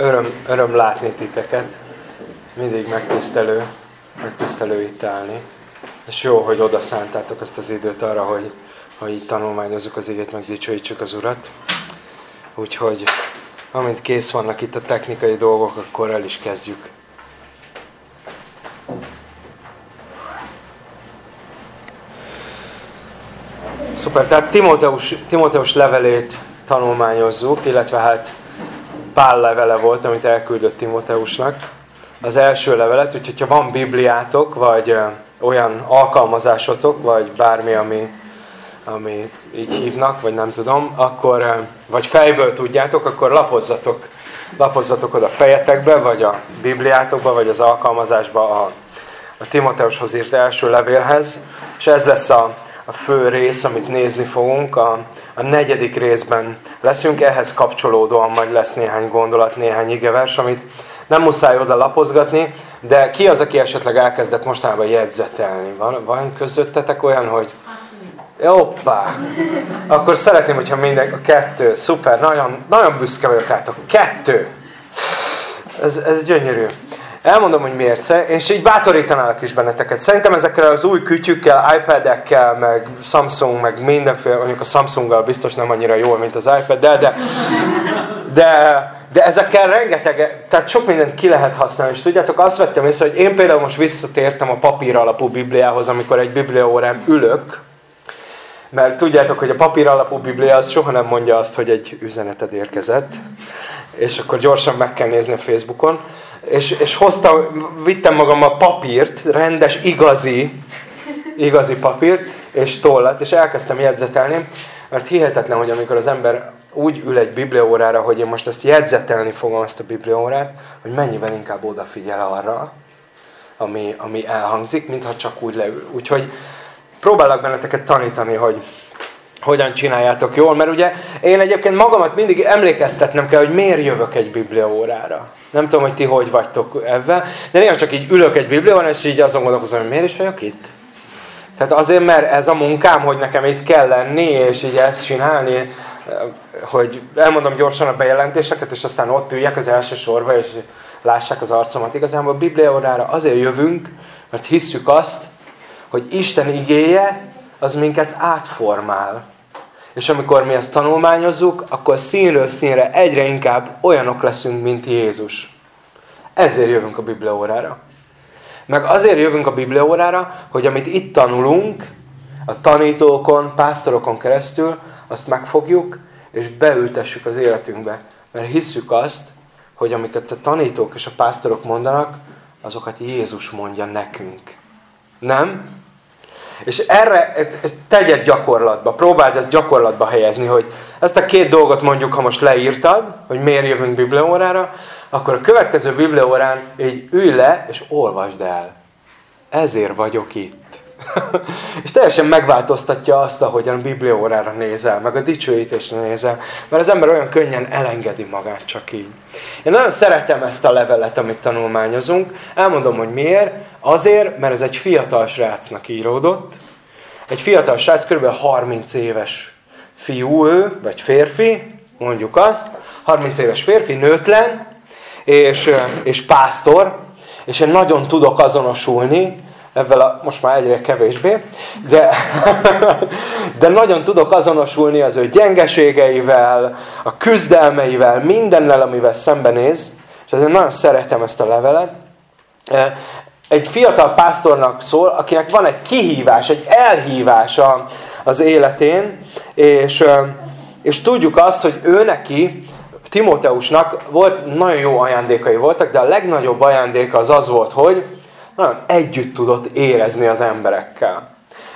Öröm, öröm látni titeket. Mindig megtisztelő, megtisztelő itt állni. És jó, hogy oda szántátok azt az időt arra, hogy, hogy így tanulmányozzuk az igét, meg dicsőítsük az Urat. Úgyhogy amint kész vannak itt a technikai dolgok, akkor el is kezdjük. Szuper, tehát Timóteus, Timóteus levelét tanulmányozzuk, illetve hát Pál levele volt, amit elküldött Timóteusnak. Az első levelet, úgyhogy ha van Bibliátok, vagy olyan alkalmazásotok, vagy bármi, ami, ami így hívnak, vagy nem tudom, akkor, vagy fejből tudjátok, akkor lapozzatok, lapozzatok oda fejetekbe, vagy a Bibliátokba, vagy az alkalmazásba a, a Timóteushoz írt első levélhez, és ez lesz a, a fő rész, amit nézni fogunk. A, a negyedik részben leszünk, ehhez kapcsolódóan majd lesz néhány gondolat, néhány igevers, amit nem muszáj oda lapozgatni, de ki az, aki esetleg elkezdett mostanában jegyzetelni? Van, van közöttetek olyan, hogy Hoppá! Akkor szeretném, hogyha minden, a kettő, szuper, nagyon, nagyon büszke vagyok át, a kettő. Ez, ez gyönyörű. Elmondom, hogy miért, és így bátorítanálak is benneteket. Szerintem ezekkel az új kütyükkel, iPad-ekkel, meg Samsung, meg mindenféle, mondjuk a Samsunggal biztos nem annyira jól, mint az iPad, de, de, de, de ezekkel rengeteg, tehát sok mindent ki lehet használni. És tudjátok, azt vettem észre, hogy én például most visszatértem a papír alapú Bibliához, amikor egy Bibliaórán ülök, mert tudjátok, hogy a papír alapú Biblia az soha nem mondja azt, hogy egy üzeneted érkezett, és akkor gyorsan meg kell nézni a Facebookon és, és hoztam, vittem magam a papírt, rendes, igazi, igazi papírt, és tollat, és elkezdtem jegyzetelni, mert hihetetlen, hogy amikor az ember úgy ül egy bibliaórára, hogy én most ezt jegyzetelni fogom, ezt a bibliaórát, hogy mennyivel inkább odafigyel arra, ami, ami elhangzik, mintha csak úgy leül. Úgyhogy próbálok benneteket tanítani, hogy hogyan csináljátok jól, mert ugye én egyébként magamat mindig emlékeztetnem kell, hogy miért jövök egy bibliaórára. Nem tudom, hogy ti hogy vagytok ebben, de néha csak így ülök egy bibliaórára, és így azon gondolkozom, hogy miért is vagyok itt. Tehát azért, mert ez a munkám, hogy nekem itt kell lenni, és így ezt csinálni, hogy elmondom gyorsan a bejelentéseket, és aztán ott üljek az első sorba, és lássák az arcomat. Igazából a bibliaórára azért jövünk, mert hisszük azt, hogy Isten igéje az minket átformál. És amikor mi ezt tanulmányozzuk, akkor színről színre egyre inkább olyanok leszünk, mint Jézus. Ezért jövünk a Bibliaórára. Meg azért jövünk a Bibliaórára, hogy amit itt tanulunk, a tanítókon, pásztorokon keresztül, azt megfogjuk, és beültessük az életünkbe. Mert hisszük azt, hogy amiket a tanítók és a pásztorok mondanak, azokat Jézus mondja nekünk. Nem? És erre ezt, ezt tegyed gyakorlatba, próbáld ezt gyakorlatba helyezni, hogy ezt a két dolgot mondjuk, ha most leírtad, hogy miért jövünk bibliaórára, akkor a következő bibliaórán így ülj le, és olvasd el. Ezért vagyok itt. és teljesen megváltoztatja azt, ahogyan a bibliaórára nézel, meg a dicsőítésre nézel, mert az ember olyan könnyen elengedi magát csak így. Én nagyon szeretem ezt a levelet, amit tanulmányozunk. Elmondom, hogy miért. Azért, mert ez egy fiatal srácnak íródott. Egy fiatal srác, kb. 30 éves fiú ő, vagy férfi, mondjuk azt. 30 éves férfi, nőtlen, és, és pásztor, és én nagyon tudok azonosulni ezzel a, most már egyre kevésbé, de, de nagyon tudok azonosulni az ő gyengeségeivel, a küzdelmeivel, mindennel, amivel szembenéz, és ezért nagyon szeretem ezt a levelet. Egy fiatal pásztornak szól, akinek van egy kihívás, egy elhívás az életén, és, és tudjuk azt, hogy ő neki, Timóteusnak volt nagyon jó ajándékai voltak, de a legnagyobb ajándéka az az volt, hogy nagyon együtt tudott érezni az emberekkel.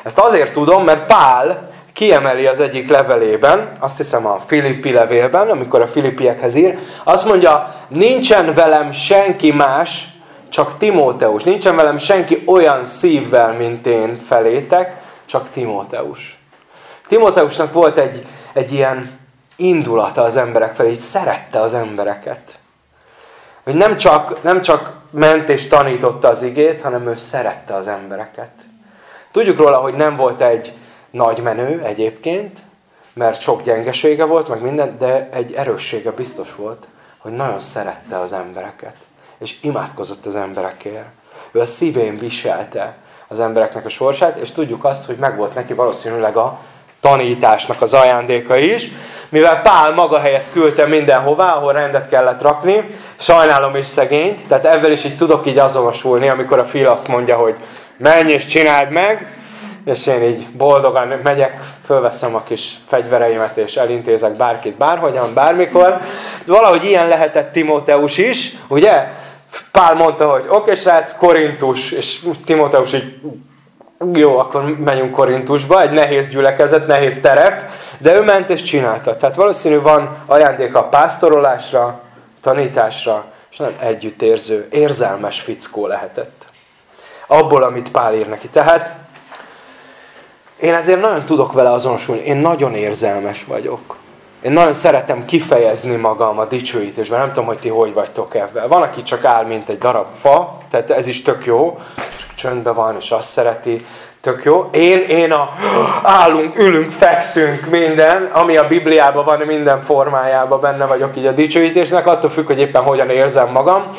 Ezt azért tudom, mert Pál kiemeli az egyik levelében, azt hiszem a Filippi levélben, amikor a Filippiekhez ír, azt mondja, nincsen velem senki más, csak Timóteus. Nincsen velem senki olyan szívvel, mint én felétek, csak Timóteus. Timóteusnak volt egy, egy ilyen indulata az emberek felé, így szerette az embereket. Hogy nem csak, nem csak ment és tanította az igét, hanem ő szerette az embereket. Tudjuk róla, hogy nem volt egy nagy menő egyébként, mert sok gyengesége volt, meg minden, de egy erőssége biztos volt, hogy nagyon szerette az embereket, és imádkozott az emberekért. Ő a szívén viselte az embereknek a sorsát, és tudjuk azt, hogy megvolt neki valószínűleg a tanításnak az ajándéka is, mivel Pál maga helyett küldte mindenhová, ahol rendet kellett rakni, sajnálom is szegényt, tehát ebben is így tudok így azonosulni, amikor a fil azt mondja, hogy menj és csináld meg, és én így boldogan megyek, fölveszem a kis fegyvereimet, és elintézek bárkit, bárhogyan, bármikor. Valahogy ilyen lehetett Timóteus is, ugye? Pál mondta, hogy oké, srác, Korintus, és Timóteus így, jó, akkor menjünk Korintusba, egy nehéz gyülekezet, nehéz terep, de ő ment és csinálta. Tehát valószínű van ajándéka a pásztorolásra, tanításra, és nem együttérző, érzelmes fickó lehetett. Abból, amit Pál ír neki. Tehát én ezért nagyon tudok vele azonosulni. Én nagyon érzelmes vagyok. Én nagyon szeretem kifejezni magam a dicsőítésben. Nem tudom, hogy ti hogy vagytok ebben. Van, aki csak áll, mint egy darab fa, tehát ez is tök jó. Csöndben van, és azt szereti. Tök jó. Én, én a állunk, ülünk, fekszünk, minden, ami a Bibliában van, minden formájában benne vagyok így a dicsőítésnek, attól függ, hogy éppen hogyan érzem magam.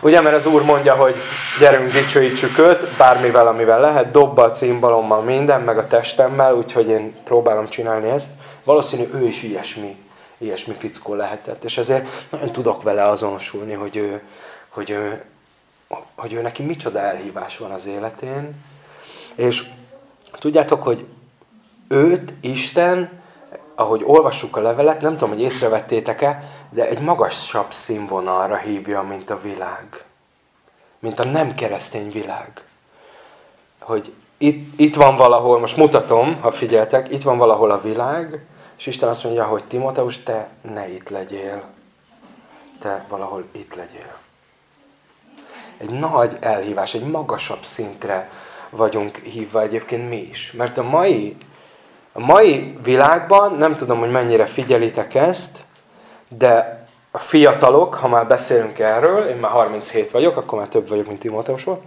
Ugye, mert az Úr mondja, hogy gyerünk, dicsőítsük őt, bármivel, amivel lehet, dobbal, cimbalommal, minden, meg a testemmel, úgyhogy én próbálom csinálni ezt. Valószínű ő is ilyesmi, ilyesmi fickó lehetett. És ezért nagyon tudok vele azonosulni, hogy ő, hogy ő, hogy ő neki micsoda elhívás van az életén. És tudjátok, hogy őt Isten, ahogy olvassuk a levelet, nem tudom, hogy észrevettétek-e, de egy magasabb színvonalra hívja, mint a világ. Mint a nem keresztény világ. Hogy itt, itt van valahol, most mutatom, ha figyeltek, itt van valahol a világ, és Isten azt mondja, hogy Timoteus, te ne itt legyél. Te valahol itt legyél. Egy nagy elhívás, egy magasabb szintre vagyunk hívva egyébként mi is. Mert a mai, a mai világban, nem tudom, hogy mennyire figyelitek ezt, de a fiatalok, ha már beszélünk erről, én már 37 vagyok, akkor már több vagyok, mint Timóteus volt.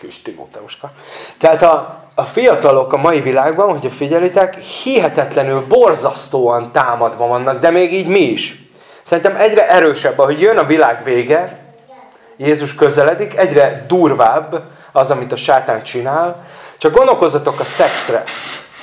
Kis Timóteuska. Tehát a, a fiatalok a mai világban, hogyha figyelitek, hihetetlenül, borzasztóan támadva vannak, de még így mi is. Szerintem egyre erősebb, ahogy jön a világ vége, Jézus közeledik, egyre durvább az, amit a sátán csinál. Csak gondolkozzatok a szexre.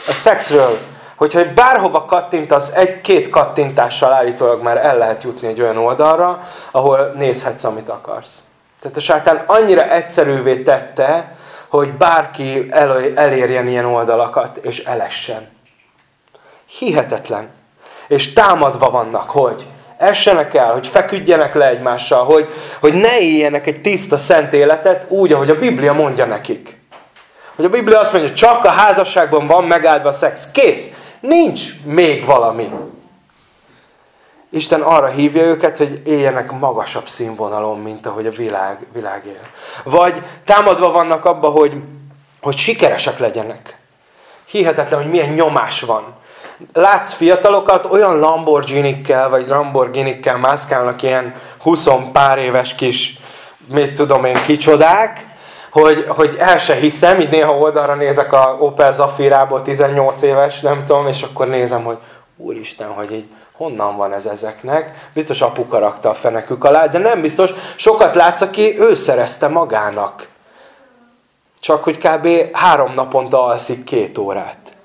A szexről hogyha bárhova kattintasz, egy-két kattintással állítólag már el lehet jutni egy olyan oldalra, ahol nézhetsz, amit akarsz. Tehát a sátán annyira egyszerűvé tette, hogy bárki elérjen ilyen oldalakat, és elessen. Hihetetlen. És támadva vannak, hogy essenek el, hogy feküdjenek le egymással, hogy, hogy ne éljenek egy tiszta szent életet úgy, ahogy a Biblia mondja nekik. Hogy a Biblia azt mondja, csak a házasságban van megáldva a szex. Kész. Nincs még valami. Isten arra hívja őket, hogy éljenek magasabb színvonalon, mint ahogy a világ, világ él. Vagy támadva vannak abba, hogy, hogy sikeresek legyenek. Hihetetlen, hogy milyen nyomás van. Látsz fiatalokat, olyan Lamborghini-kkel, vagy Lamborghini-kkel mászkálnak ilyen 20 pár éves kis, mit tudom én, kicsodák, hogy, hogy el se hiszem, így néha oldalra nézek a Opel Zafirából 18 éves, nem tudom, és akkor nézem, hogy úristen, hogy így honnan van ez ezeknek. Biztos apuka rakta a fenekük alá, de nem biztos. Sokat látsz, aki ő szerezte magának. Csak hogy kb. három naponta alszik két órát.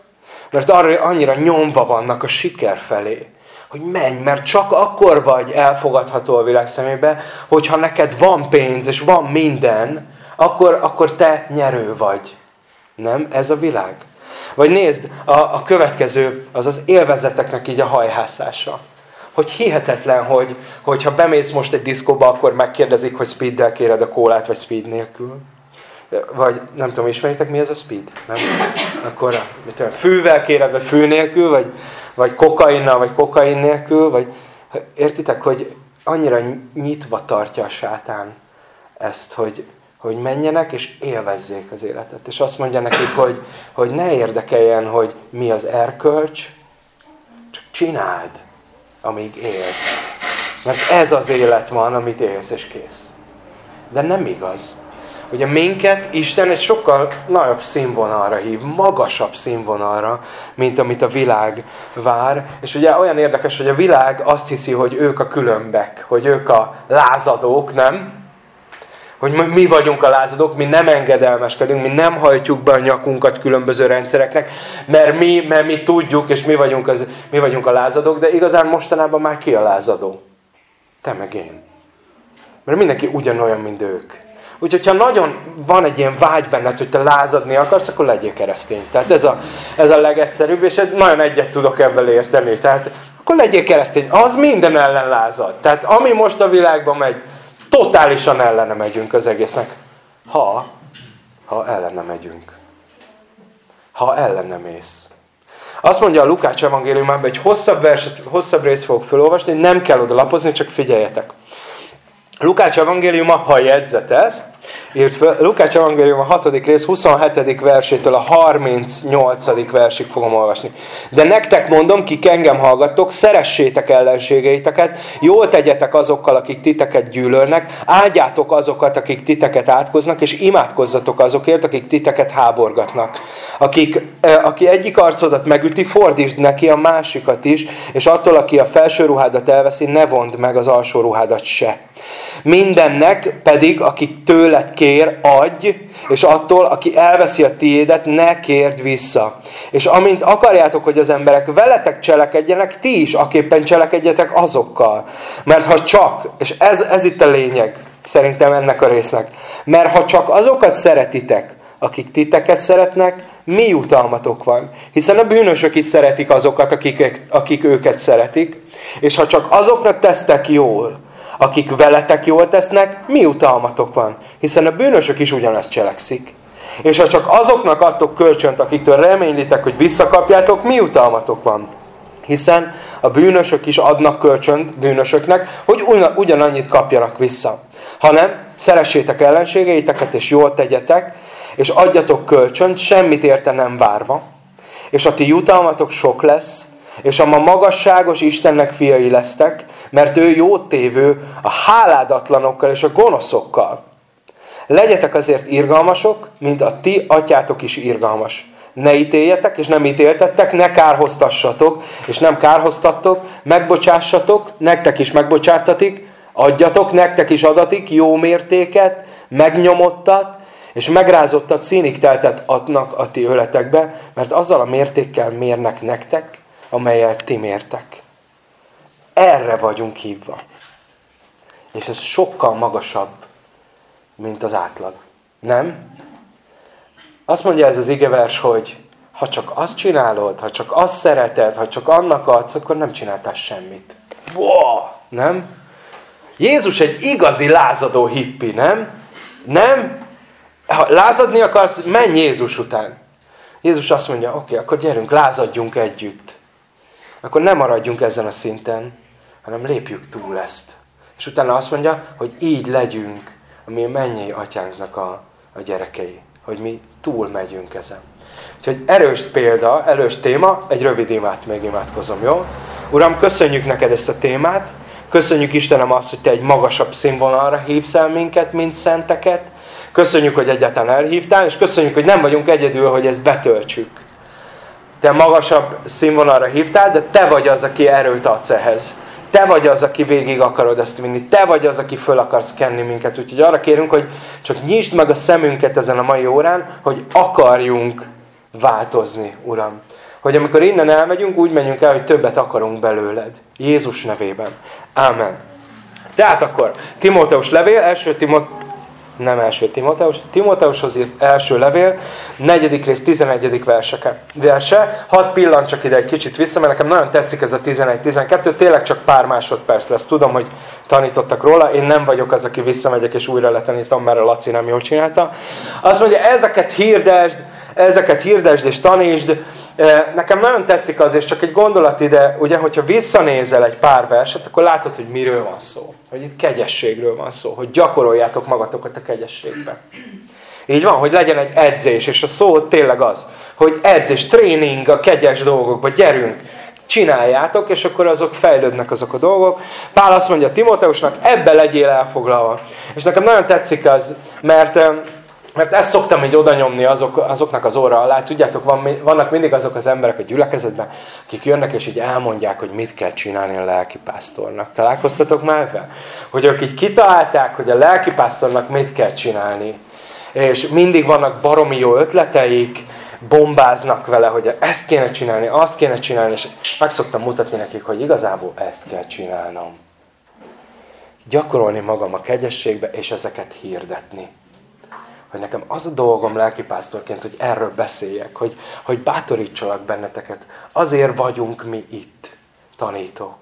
Mert arra annyira nyomva vannak a siker felé. Hogy menj, mert csak akkor vagy elfogadható a világ szemébe, hogyha neked van pénz, és van minden, akkor, akkor te nyerő vagy. Nem? Ez a világ. Vagy nézd, a, a következő, az az élvezeteknek így a hajhászása. Hogy hihetetlen, hogy hogyha bemész most egy diszkóba, akkor megkérdezik, hogy speeddel kéred a kólát, vagy speed nélkül. Vagy nem tudom, ismeritek mi ez a speed? Nem? Akkor mit tudom, fűvel kéred, vagy fű nélkül, vagy, vagy kokainnal, vagy kokain nélkül, vagy értitek, hogy annyira nyitva tartja a sátán ezt, hogy, hogy menjenek és élvezzék az életet. És azt mondja nekik, hogy, hogy ne érdekeljen, hogy mi az erkölcs, csak csináld, amíg élsz. Mert ez az élet van, amit élsz, és kész. De nem igaz. Ugye minket Isten egy sokkal nagyobb színvonalra hív, magasabb színvonalra, mint amit a világ vár. És ugye olyan érdekes, hogy a világ azt hiszi, hogy ők a különbek, hogy ők a lázadók, nem? Hogy mi vagyunk a lázadók, mi nem engedelmeskedünk, mi nem hajtjuk be a nyakunkat különböző rendszereknek, mert mi, mert mi tudjuk, és mi vagyunk, az, mi vagyunk a lázadók, de igazán mostanában már ki a lázadó? Te meg én. Mert mindenki ugyanolyan, mint ők. Úgyhogy, ha nagyon van egy ilyen vágy benned, hogy te lázadni akarsz, akkor legyél keresztény. Tehát ez a, ez a legegyszerűbb, és nagyon egyet tudok ebből érteni. Tehát akkor legyél keresztény. Az minden ellen lázad. Tehát ami most a világban megy, totálisan ellene megyünk az egésznek. Ha, ha ellene megyünk. Ha ellene mész. Azt mondja a Lukács evangéliumában, egy hosszabb, verset, hosszabb részt fogok felolvasni, nem kell oda lapozni, csak figyeljetek. Lukács evangéliuma, ha jegyzetez, írt fel, Lukács evangélium a 6. rész 27. versétől a 38. versig fogom olvasni. De nektek mondom, kik engem hallgattok, szeressétek ellenségeiteket, jól tegyetek azokkal, akik titeket gyűlölnek, áldjátok azokat, akik titeket átkoznak, és imádkozzatok azokért, akik titeket háborgatnak. Akik, aki egyik arcodat megüti, fordítsd neki a másikat is, és attól, aki a felső ruhádat elveszi, ne vond meg az alsó ruhádat se. Mindennek pedig, aki tőled kér, adj, és attól, aki elveszi a tiédet, ne kérd vissza. És amint akarjátok, hogy az emberek veletek cselekedjenek, ti is aképpen cselekedjetek azokkal. Mert ha csak, és ez, ez itt a lényeg, szerintem ennek a résznek, mert ha csak azokat szeretitek, akik titeket szeretnek, mi jutalmatok van? Hiszen a bűnösök is szeretik azokat, akik, akik őket szeretik, és ha csak azoknak tesztek jól, akik veletek jól tesznek, mi utalmatok van? Hiszen a bűnösök is ugyanezt cselekszik. És ha csak azoknak adtok kölcsönt, akiktől reménylitek, hogy visszakapjátok, mi utalmatok van? Hiszen a bűnösök is adnak kölcsönt bűnösöknek, hogy ugyanannyit kapjanak vissza. Hanem szeressétek ellenségeiteket, és jól tegyetek, és adjatok kölcsönt, semmit érte nem várva, és a ti jutalmatok sok lesz, és a ma magasságos Istennek fiai lesztek, mert ő jót tévő a háládatlanokkal és a gonoszokkal. Legyetek azért irgalmasok, mint a ti atyátok is irgalmas. Ne ítéljetek, és nem ítéltettek, ne kárhoztassatok, és nem kárhoztattok, megbocsássatok, nektek is megbocsáttatik, adjatok, nektek is adatik jó mértéket, megnyomottat, és megrázottat színig teltet adnak a ti öletekbe, mert azzal a mértékkel mérnek nektek, amelyel ti mértek. Erre vagyunk hívva. És ez sokkal magasabb, mint az átlag. Nem? Azt mondja ez az igevers, hogy ha csak azt csinálod, ha csak azt szereted, ha csak annak adsz, akkor nem csináltál semmit. Wow! Nem? Jézus egy igazi lázadó hippi, nem? Nem? Ha lázadni akarsz, menj Jézus után. Jézus azt mondja, oké, okay, akkor gyerünk, lázadjunk együtt. Akkor nem maradjunk ezen a szinten, hanem lépjük túl ezt. És utána azt mondja, hogy így legyünk a mi mennyei atyánknak a, a gyerekei. Hogy mi túl megyünk ezen. Úgyhogy erős példa, erős téma, egy rövid imát még imádkozom, jó? Uram, köszönjük neked ezt a témát, köszönjük Istenem azt, hogy te egy magasabb színvonalra hívsz el minket, mint szenteket, köszönjük, hogy egyáltalán elhívtál, és köszönjük, hogy nem vagyunk egyedül, hogy ezt betöltsük. Te magasabb színvonalra hívtál, de te vagy az, aki erőt adsz ehhez. Te vagy az, aki végig akarod ezt vinni. Te vagy az, aki föl akarsz kenni minket. Úgyhogy arra kérünk, hogy csak nyisd meg a szemünket ezen a mai órán, hogy akarjunk változni, Uram. Hogy amikor innen elmegyünk, úgy menjünk el, hogy többet akarunk belőled. Jézus nevében. Ámen. Tehát akkor Timóteus levél, első Timóteus nem első Timóteus, Timóteushoz írt első levél, negyedik rész, tizenegyedik verseke. verse. Hadd pillanc csak ide egy kicsit vissza, mert nekem nagyon tetszik ez a 11-12, tényleg csak pár másodperc lesz. Tudom, hogy tanítottak róla, én nem vagyok az, aki visszamegyek és újra letanítom, mert a Laci nem jól csinálta. Azt mondja, ezeket hirdesd, ezeket hirdesd és tanítsd, Nekem nagyon tetszik az, és csak egy gondolat ide, ugye, hogyha visszanézel egy pár verset, akkor látod, hogy miről van szó. Hogy itt kegyességről van szó, hogy gyakoroljátok magatokat a kegyességbe. Így van, hogy legyen egy edzés, és a szó tényleg az, hogy edzés, tréning a kegyes dolgokba, gyerünk, csináljátok, és akkor azok fejlődnek azok a dolgok. Pál azt mondja Timóteusnak, ebbe legyél elfoglalva. És nekem nagyon tetszik az, mert Mert ezt szoktam így oda nyomni azok, azoknak az óra alá. Tudjátok, van, vannak mindig azok az emberek a gyülekezetben, akik jönnek és így elmondják, hogy mit kell csinálni a lelkipásztornak. Találkoztatok már ebben? Hogy ők így kitalálták, hogy a lelkipásztornak mit kell csinálni. És mindig vannak baromi jó ötleteik, bombáznak vele, hogy ezt kéne csinálni, azt kéne csinálni, és meg szoktam mutatni nekik, hogy igazából ezt kell csinálnom. Gyakorolni magam a kegyességbe, és ezeket hirdetni hogy nekem az a dolgom lelkipásztorként, hogy erről beszéljek, hogy, hogy bátorítsalak benneteket. Azért vagyunk mi itt, tanítók.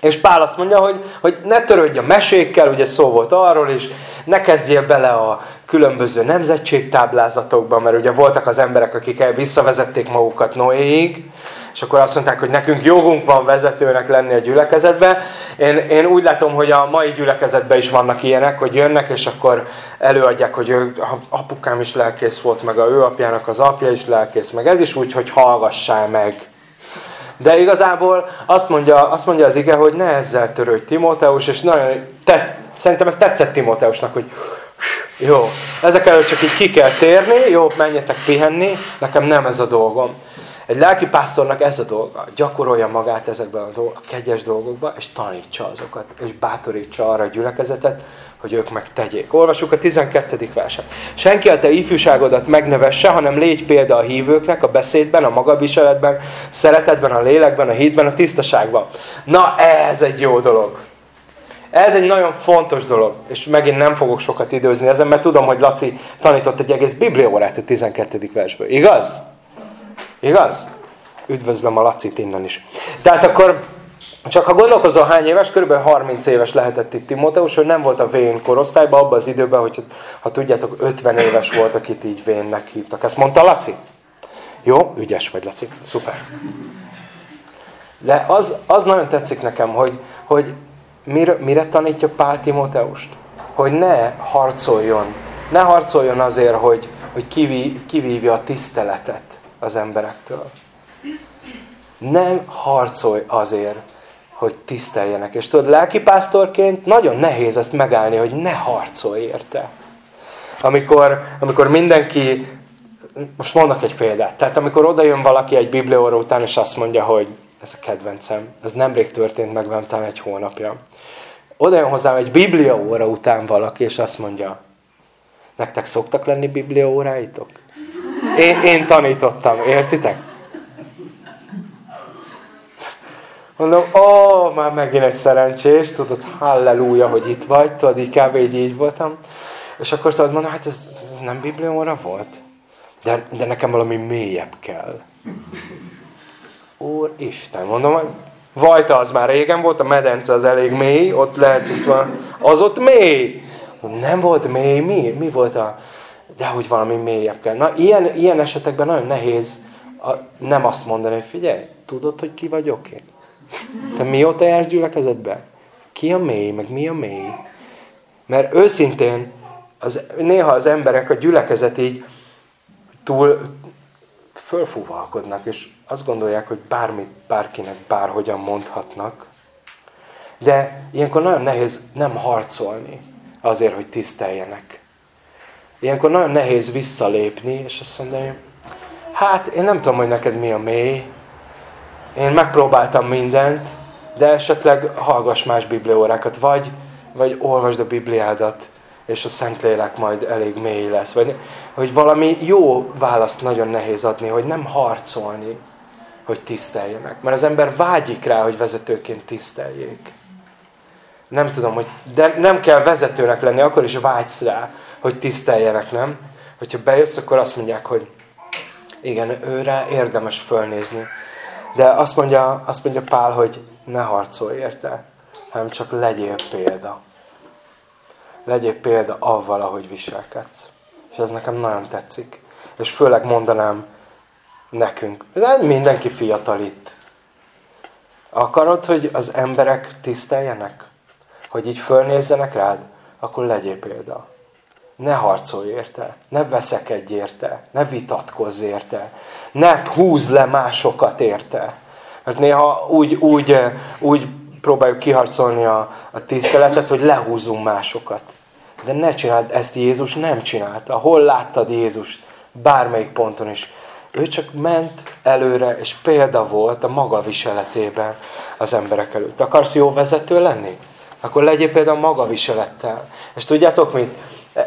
És Pál azt mondja, hogy, hogy ne törődj a mesékkel, ugye szó volt arról is, ne kezdjél bele a különböző nemzetségtáblázatokba, mert ugye voltak az emberek, akik visszavezették magukat Noéig, és akkor azt mondták, hogy nekünk jogunk van vezetőnek lenni a gyülekezetbe. Én, én úgy látom, hogy a mai gyülekezetben is vannak ilyenek, hogy jönnek, és akkor előadják, hogy ő, apukám is lelkész volt, meg a ő apjának az apja is lelkész, meg ez is úgy, hogy hallgassál meg. De igazából azt mondja, azt mondja az ige, hogy ne ezzel törődj Timóteus, és nagyon te, szerintem ez tetszett Timóteusnak, hogy jó, ezek előtt csak így ki kell térni, jó, menjetek pihenni, nekem nem ez a dolgom. Egy lelki pásztornak ez a dolga. Gyakorolja magát ezekben a, dolgok, a kegyes dolgokban, és tanítsa azokat, és bátorítsa arra a gyülekezetet, hogy ők megtegyék. Olvassuk a 12. verset. Senki a te ifjúságodat megnevesse, hanem légy példa a hívőknek a beszédben, a magaviseletben, szeretetben, a lélekben, a hídben, a tisztaságban. Na, ez egy jó dolog. Ez egy nagyon fontos dolog, és megint nem fogok sokat időzni ezen, mert tudom, hogy Laci tanított egy egész bibliaórát a 12. versből. Igaz? Igaz? Üdvözlöm a Lacit innen is. Tehát akkor, csak ha gondolkozol hány éves, kb. 30 éves lehetett itt Timóteus, hogy nem volt a vén korosztályban, abban az időben, hogy ha tudjátok, 50 éves volt, akit így vénnek hívtak. Ezt mondta Laci? Jó, ügyes vagy, Laci. Szuper. De az, az nagyon tetszik nekem, hogy, hogy mire, mire tanítja Pál Timóteust? Hogy ne harcoljon. Ne harcoljon azért, hogy, hogy kiví, kivívja a tiszteletet az emberektől. Nem harcolj azért, hogy tiszteljenek. És tudod, lelkipásztorként nagyon nehéz ezt megállni, hogy ne harcolj érte. Amikor, amikor mindenki, most mondok egy példát, tehát amikor oda jön valaki egy biblióra után, és azt mondja, hogy ez a kedvencem, ez nemrég történt meg velem talán egy hónapja. Oda jön hozzám egy bibliaóra után valaki, és azt mondja, nektek szoktak lenni bibliaóráitok? Én, én tanítottam, értitek? Mondom, ó, már megint egy szerencsés, tudod, halleluja, hogy itt vagy, tudod, kb. így, így voltam. És akkor tudod, mondom, hát ez nem biblióra volt? De, de nekem valami mélyebb kell. Úr Isten, mondom, Vajta az már régen volt, a medence az elég mély, ott lehet, hogy van, az ott mély. Nem volt mély, mi? Mi volt a de hogy valami mélyebb kell. Na, ilyen, ilyen esetekben nagyon nehéz a, nem azt mondani, hogy figyelj, tudod, hogy ki vagyok én? Te mióta jársz gyülekezetbe? Ki a mély, meg mi a mély? Mert őszintén az, néha az emberek a gyülekezet így túl fölfúvalkodnak, és azt gondolják, hogy bármit bárkinek bárhogyan mondhatnak. De ilyenkor nagyon nehéz nem harcolni azért, hogy tiszteljenek. Ilyenkor nagyon nehéz visszalépni, és azt mondani, hát én nem tudom, hogy neked mi a mély, én megpróbáltam mindent, de esetleg hallgass más bibliórákat, vagy, vagy olvasd a Bibliádat, és a Szentlélek majd elég mély lesz. Vagy hogy valami jó választ nagyon nehéz adni, hogy nem harcolni, hogy tiszteljenek. Mert az ember vágyik rá, hogy vezetőként tiszteljék. Nem tudom, hogy de nem kell vezetőnek lenni, akkor is vágysz rá, hogy tiszteljenek, nem? Hogyha bejössz, akkor azt mondják, hogy igen, őre érdemes fölnézni. De azt mondja, azt mondja Pál, hogy ne harcolj érte, hanem csak legyél példa. Legyél példa avval, ahogy viselkedsz. És ez nekem nagyon tetszik. És főleg mondanám nekünk. De mindenki fiatal itt. Akarod, hogy az emberek tiszteljenek? Hogy így fölnézzenek rád? Akkor legyél példa ne harcolj érte, ne veszekedj érte, ne vitatkozz érte, ne húzz le másokat érte. Mert néha úgy, úgy, úgy próbáljuk kiharcolni a, a tiszteletet, hogy lehúzunk másokat. De ne csináld, ezt Jézus nem csinálta. Hol láttad Jézust? Bármelyik ponton is. Ő csak ment előre, és példa volt a maga viseletében az emberek előtt. Akarsz jó vezető lenni? Akkor legyél például maga viselettel. És tudjátok mit?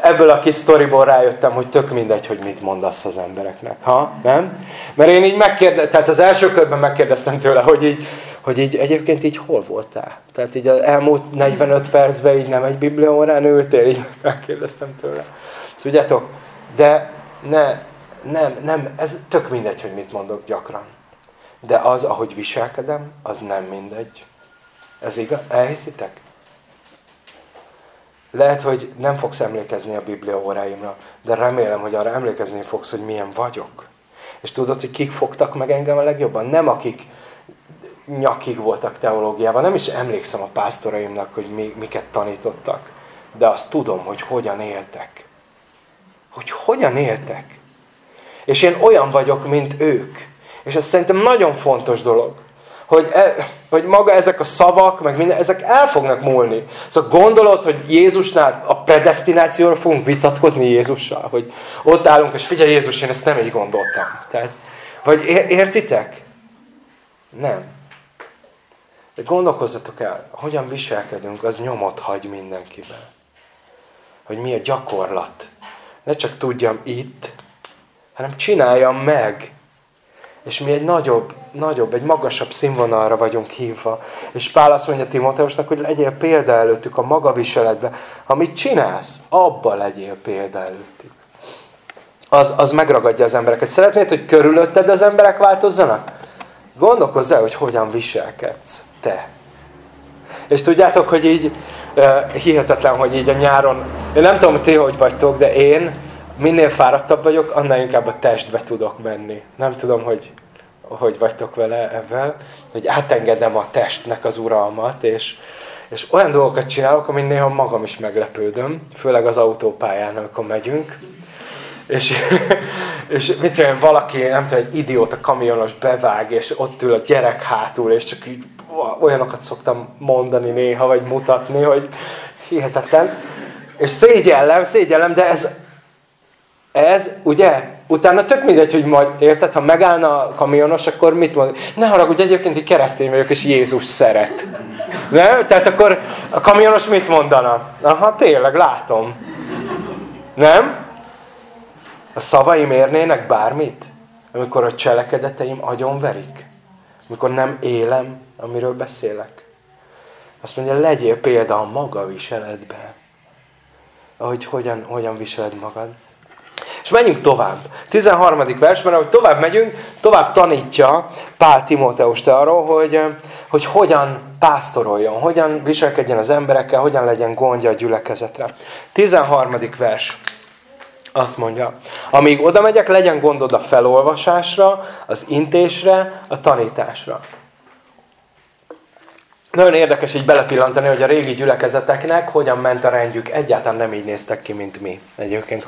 Ebből a kis sztoriból rájöttem, hogy tök mindegy, hogy mit mondasz az embereknek. Ha? Nem? Mert én így megkérdeztem, tehát az első körben megkérdeztem tőle, hogy így, hogy így egyébként így hol voltál? Tehát így az elmúlt 45 percben így nem egy bibliaórán ültél? Így megkérdeztem tőle. Tudjátok? De ne, nem, nem, ez tök mindegy, hogy mit mondok gyakran. De az, ahogy viselkedem, az nem mindegy. Ez igaz? Elhiszitek? Lehet, hogy nem fogsz emlékezni a Biblia óráimra, de remélem, hogy arra emlékezni fogsz, hogy milyen vagyok. És tudod, hogy kik fogtak meg engem a legjobban? Nem akik nyakig voltak teológiában, nem is emlékszem a pásztoraimnak, hogy mi, miket tanítottak. De azt tudom, hogy hogyan éltek. Hogy hogyan éltek. És én olyan vagyok, mint ők. És ez szerintem nagyon fontos dolog hogy, e, hogy maga ezek a szavak, meg minden, ezek el fognak múlni. Szóval gondolod, hogy Jézusnál a predestinációra fogunk vitatkozni Jézussal? Hogy ott állunk, és figyelj Jézus, én ezt nem így gondoltam. Tehát, vagy értitek? Nem. De gondolkozzatok el, hogyan viselkedünk, az nyomot hagy mindenkiben. Hogy mi a gyakorlat. Ne csak tudjam itt, hanem csináljam meg. És mi egy nagyobb, nagyobb, egy magasabb színvonalra vagyunk hívva. És Pál azt mondja Timóteusnak, hogy legyél példa előttük a magaviseletben. Amit csinálsz, abba legyél példa előttük. Az, az megragadja az embereket. Szeretnéd, hogy körülötted az emberek változzanak? Gondolkozz el, hogy hogyan viselkedsz te. És tudjátok, hogy így hihetetlen, hogy így a nyáron, én nem tudom, ti hogy vagytok, de én minél fáradtabb vagyok, annál inkább a testbe tudok menni. Nem tudom, hogy hogy vagytok vele ebben, hogy átengedem a testnek az uralmat, és, és olyan dolgokat csinálok, amin néha magam is meglepődöm, főleg az autópályán, amikor megyünk. És, és mit tudom, valaki, nem tudom, egy idióta kamionos bevág, és ott ül a gyerek hátul, és csak így olyanokat szoktam mondani néha, vagy mutatni, hogy hihetetlen. És szégyellem, szégyellem, de ez, ez, ugye, utána tök mindegy, hogy majd, érted, ha megállna a kamionos, akkor mit mond? Ne haragudj, egyébként egy keresztény vagyok, és Jézus szeret. Nem? Tehát akkor a kamionos mit mondana? Aha, tényleg, látom. Nem? A szavaim érnének bármit? Amikor a cselekedeteim agyonverik? Amikor nem élem, amiről beszélek? Azt mondja, legyél példa a maga viseletben. Ahogy hogyan, hogyan viseled magad. És menjünk tovább. 13. vers, mert ahogy tovább megyünk, tovább tanítja Pál Timóteust arról, hogy, hogy hogyan pásztoroljon, hogyan viselkedjen az emberekkel, hogyan legyen gondja a gyülekezetre. 13. vers azt mondja, amíg oda megyek, legyen gondod a felolvasásra, az intésre, a tanításra. Nagyon érdekes így belepillantani, hogy a régi gyülekezeteknek hogyan ment a rendjük. Egyáltalán nem így néztek ki, mint mi. Egyébként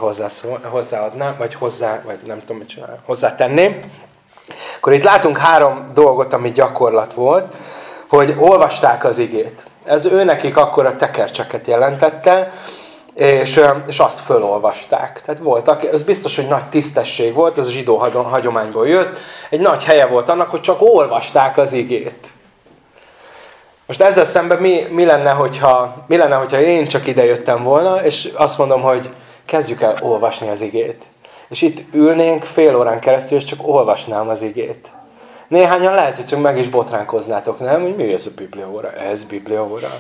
hozzáadnám, vagy hozzá, vagy nem tudom, mit csinál, hozzátenném. Akkor itt látunk három dolgot, ami gyakorlat volt, hogy olvasták az igét. Ez ő nekik akkor a tekercseket jelentette, és, és azt fölolvasták. Tehát voltak, ez biztos, hogy nagy tisztesség volt, ez a zsidó hagyományból jött, egy nagy helye volt annak, hogy csak olvasták az igét. Most ezzel szemben mi, mi, lenne, hogyha, mi lenne, hogyha én csak ide jöttem volna, és azt mondom, hogy kezdjük el olvasni az igét. És itt ülnénk fél órán keresztül, és csak olvasnám az igét. Néhányan lehet, hogy csak meg is botránkoznátok, nem? Hogy mi ez a bibliaóra? Ez bibliaóra.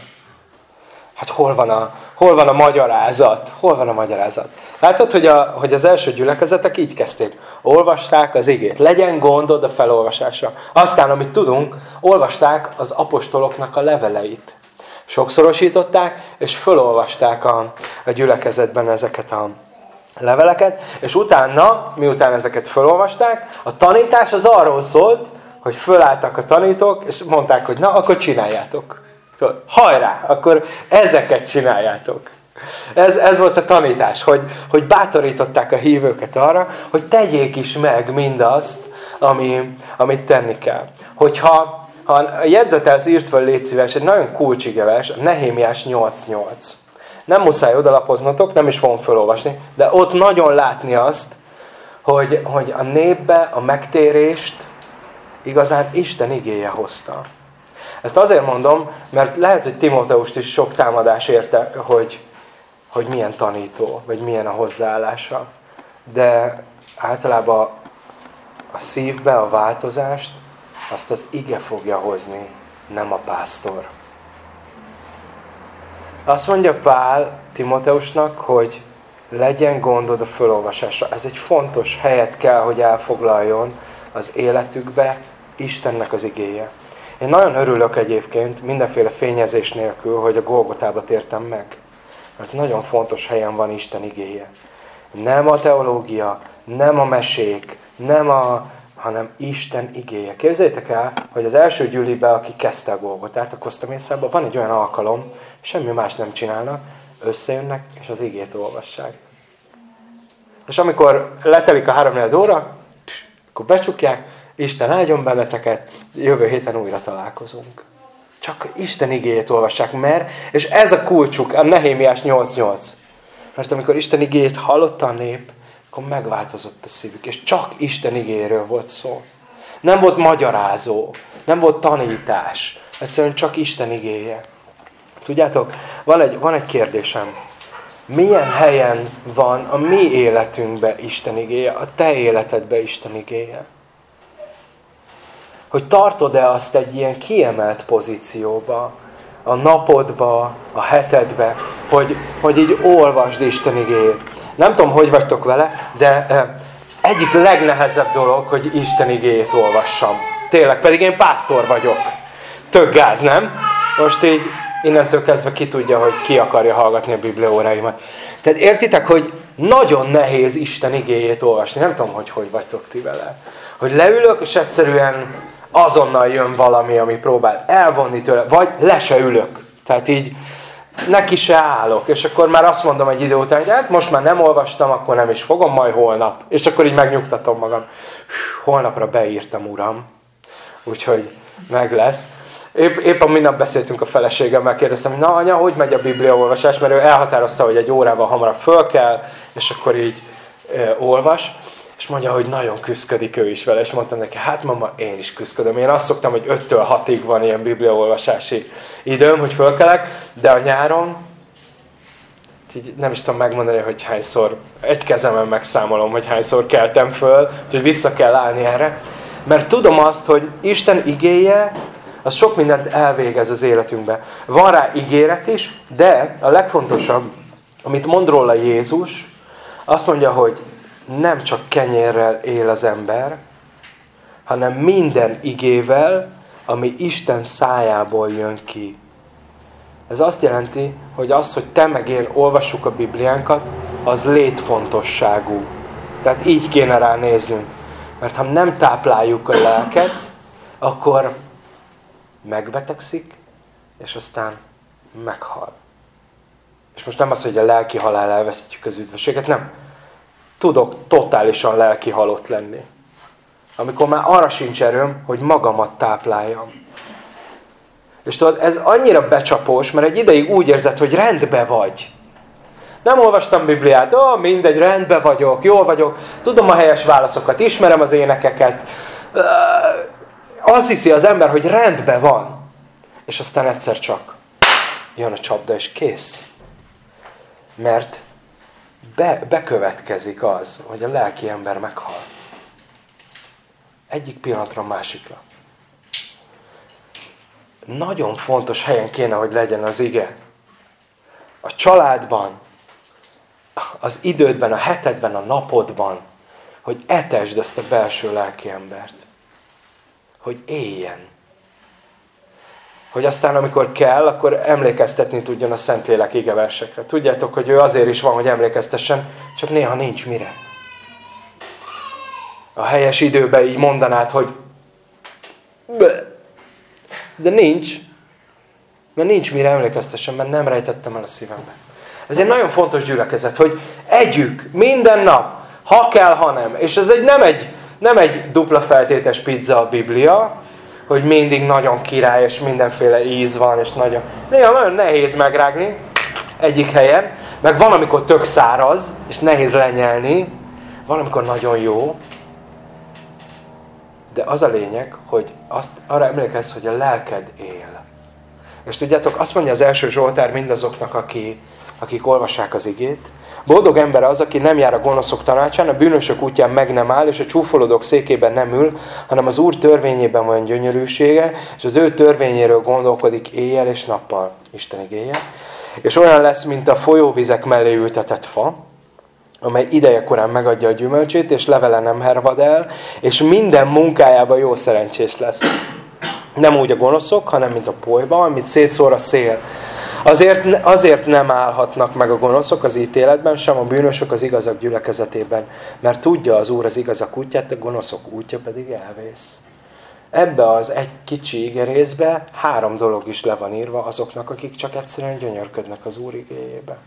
Hát hol van, a, hol van a magyarázat? Hol van a magyarázat? Látod, hogy, a, hogy az első gyülekezetek így kezdték. Olvasták az igét. Legyen gondod a felolvasásra. Aztán, amit tudunk, olvasták az apostoloknak a leveleit. Sokszorosították, és felolvasták a, a gyülekezetben ezeket a leveleket, és utána, miután ezeket felolvasták, a tanítás az arról szólt, hogy fölálltak a tanítók, és mondták, hogy na, akkor csináljátok. Hajrá, akkor ezeket csináljátok. Ez, ez volt a tanítás, hogy, hogy bátorították a hívőket arra, hogy tegyék is meg mindazt, ami, amit tenni kell. Hogyha ha jegyzetelsz, írt föl, légy szíves, egy nagyon kulcsigeves, a Nehémiás 8.8. Nem muszáj odalapoznotok, nem is fogom felolvasni, de ott nagyon látni azt, hogy, hogy a népbe a megtérést igazán Isten igéje hozta. Ezt azért mondom, mert lehet, hogy Timóteust is sok támadás érte, hogy, hogy milyen tanító, vagy milyen a hozzáállása. De általában a szívbe a változást, azt az ige fogja hozni, nem a pásztor. Azt mondja Pál Timoteusnak, hogy legyen gondod a fölolvasásra. Ez egy fontos helyet kell, hogy elfoglaljon az életükbe Istennek az igéje. Én nagyon örülök egyébként mindenféle fényezés nélkül, hogy a Golgotába tértem meg. Mert nagyon fontos helyen van Isten igéje. Nem a teológia, nem a mesék, nem a, hanem Isten igéje. Képzeljétek el, hogy az első gyűlibe, aki kezdte a Golgotát, a Kosztamészában, van egy olyan alkalom, semmi más nem csinálnak, összejönnek, és az igét olvassák. És amikor letelik a három óra, akkor becsukják, Isten áldjon benneteket, jövő héten újra találkozunk. Csak Isten igéjét olvassák, mert, és ez a kulcsuk, a Nehémiás 8.8. Mert amikor Isten igéjét hallotta a nép, akkor megváltozott a szívük, és csak Isten igéről volt szó. Nem volt magyarázó, nem volt tanítás, egyszerűen csak Isten igéje. Tudjátok, van egy, van egy kérdésem. Milyen helyen van a mi életünkbe Isten igéje, a te életedbe Isten igéje? Hogy tartod-e azt egy ilyen kiemelt pozícióba, a napodba, a hetedbe, hogy, hogy így olvasd Isten igéjét. Nem tudom, hogy vagytok vele, de egyik legnehezebb dolog, hogy Isten igéjét olvassam. Tényleg, pedig én pásztor vagyok. Tök gáz, nem? Most így innentől kezdve ki tudja, hogy ki akarja hallgatni a biblióráimat. Tehát értitek, hogy nagyon nehéz Isten igéjét olvasni. Nem tudom, hogy hogy vagytok ti vele. Hogy leülök, és egyszerűen azonnal jön valami, ami próbál elvonni tőle, vagy le se ülök. Tehát így neki se állok, és akkor már azt mondom egy idő után, hogy hát most már nem olvastam, akkor nem is fogom, majd holnap. És akkor így megnyugtatom magam. Holnapra beírtam, uram. Úgyhogy meg lesz. Épp, épp a minap beszéltünk a feleségemmel, kérdeztem, hogy na anya, hogy megy a bibliaolvasás, mert ő elhatározta, hogy egy órával hamarabb föl kell, és akkor így e, olvas. És mondja, hogy nagyon küzdködik ő is vele, és mondtam neki, hát mama, én is küzdködöm. Én azt szoktam, hogy 5-től 6-ig van ilyen bibliaolvasási időm, hogy fölkelek, de a nyáron így nem is tudom megmondani, hogy hányszor, egy kezemen megszámolom, hogy hányszor keltem föl, hogy vissza kell állni erre. Mert tudom azt, hogy Isten igéje, az sok mindent elvégez az életünkbe. Van rá ígéret is, de a legfontosabb, amit mond róla Jézus, azt mondja, hogy nem csak kenyérrel él az ember, hanem minden igével, ami Isten szájából jön ki. Ez azt jelenti, hogy az, hogy te meg én olvassuk a Bibliánkat, az létfontosságú. Tehát így kéne rá néznünk. Mert ha nem tápláljuk a lelket, akkor megbetegszik, és aztán meghal. És most nem az, hogy a lelki halál elveszítjük az üdvösséget, nem. Tudok totálisan lelki halott lenni. Amikor már arra sincs erőm, hogy magamat tápláljam. És tudod, ez annyira becsapós, mert egy ideig úgy érzed, hogy rendbe vagy. Nem olvastam Bibliát, ó, mindegy, rendbe vagyok, jól vagyok, tudom a helyes válaszokat, ismerem az énekeket. Az hiszi az ember, hogy rendbe van. És aztán egyszer csak jön a csapda, és kész. Mert be, bekövetkezik az, hogy a lelki ember meghal. Egyik pillanatra a másikra. Nagyon fontos helyen kéne, hogy legyen az ige. A családban, az idődben, a hetedben, a napodban, hogy etesd ezt a belső lelki embert. Hogy éljen. Hogy aztán, amikor kell, akkor emlékeztetni tudjon a Szentlélek igeversekre. Tudjátok, hogy ő azért is van, hogy emlékeztessen, csak néha nincs mire a helyes időben így mondanád, hogy de nincs, mert nincs mire emlékeztessem, mert nem rejtettem el a szívembe. Egy nagyon fontos gyülekezet, hogy együk minden nap, ha kell, ha nem. És ez egy, nem, egy, nem egy dupla feltétes pizza a Biblia, hogy mindig nagyon király, és mindenféle íz van, és nagyon... Néha nagyon nehéz megrágni. egyik helyen, meg van, amikor tök száraz, és nehéz lenyelni, van, amikor nagyon jó, de az a lényeg, hogy azt, arra emlékezz, hogy a lelked él. És tudjátok, azt mondja az első Zsoltár mindazoknak, aki, akik olvassák az igét, Boldog ember az, aki nem jár a gonoszok tanácsán, a bűnösök útján meg nem áll, és a csúfolódók székében nem ül, hanem az Úr törvényében van gyönyörűsége, és az ő törvényéről gondolkodik éjjel és nappal. Isten igéje. És olyan lesz, mint a folyóvizek mellé ültetett fa, amely ideje korán megadja a gyümölcsét, és levele nem hervad el, és minden munkájában jó szerencsés lesz. Nem úgy a gonoszok, hanem mint a polyba, amit szétszór a szél. Azért, azért nem állhatnak meg a gonoszok az ítéletben, sem a bűnösök az igazak gyülekezetében, mert tudja az Úr az igazak útját, a gonoszok útja pedig elvész. Ebbe az egy kicsi igerészbe három dolog is le van írva azoknak, akik csak egyszerűen gyönyörködnek az Úr igéjébe.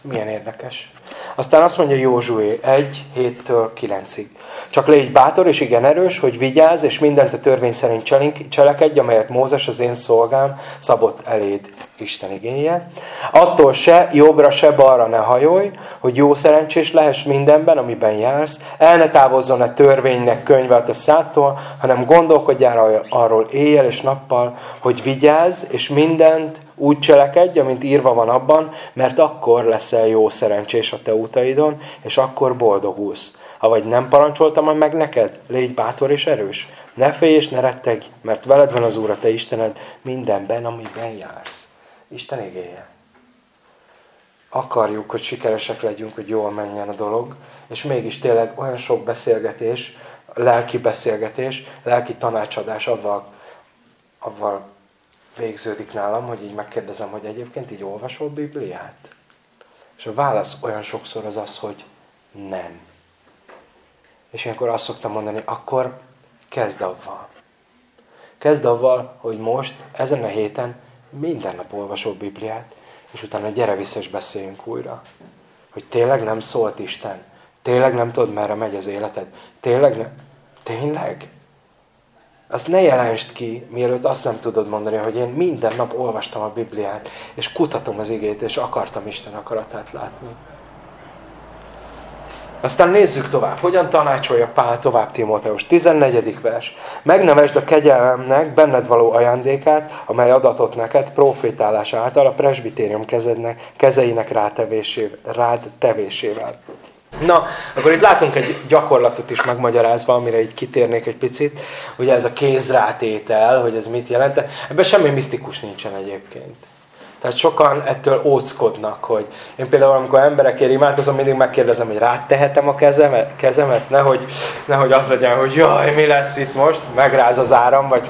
Milyen érdekes. Aztán azt mondja Józsué 1, 7-től 9-ig. Csak légy bátor és igen erős, hogy vigyázz, és mindent a törvény szerint cselekedj, amelyet Mózes az én szolgám szabott eléd Isten igénye. Attól se jobbra, se balra ne hajolj, hogy jó szerencsés lehess mindenben, amiben jársz. El ne távozzon a törvénynek könyvet a szától, hanem gondolkodjál arról éjjel és nappal, hogy vigyázz, és mindent úgy cselekedj, amint írva van abban, mert akkor leszel jó szerencsés a te utaidon, és akkor boldogulsz. Vagy nem parancsoltam meg neked, légy bátor és erős. Ne félj és ne rettegj, mert veled van az Úr a te Istened mindenben, amiben jársz. Isten igéje. Akarjuk, hogy sikeresek legyünk, hogy jól menjen a dolog, és mégis tényleg olyan sok beszélgetés, lelki beszélgetés, lelki tanácsadás adva, avval végződik nálam, hogy így megkérdezem, hogy egyébként így olvasol Bibliát? És a válasz olyan sokszor az az, hogy nem. És ilyenkor azt szoktam mondani, akkor kezd avval. Kezd avval, hogy most, ezen a héten minden nap olvasol Bibliát, és utána gyere vissza és beszéljünk újra. Hogy tényleg nem szólt Isten? Tényleg nem tudod, merre megy az életed? Tényleg nem? Tényleg? Azt ne jelensd ki, mielőtt azt nem tudod mondani, hogy én minden nap olvastam a Bibliát, és kutatom az igét, és akartam Isten akaratát látni. Aztán nézzük tovább. Hogyan tanácsolja Pál tovább Timóteus? 14. vers. Megnevesd a kegyelemnek benned való ajándékát, amely adatot neked profétálás által a presbitérium kezednek, kezeinek rád tevésével. Na, akkor itt látunk egy gyakorlatot is megmagyarázva, amire így kitérnék egy picit. Ugye ez a kézrátétel, hogy ez mit jelent. De ebben semmi misztikus nincsen egyébként. Tehát sokan ettől óckodnak, hogy én például, amikor emberekért imádkozom, mindig megkérdezem, hogy rátehetem a kezemet, kezemet nehogy, nehogy az legyen, hogy jaj, mi lesz itt most, megráz az áram, vagy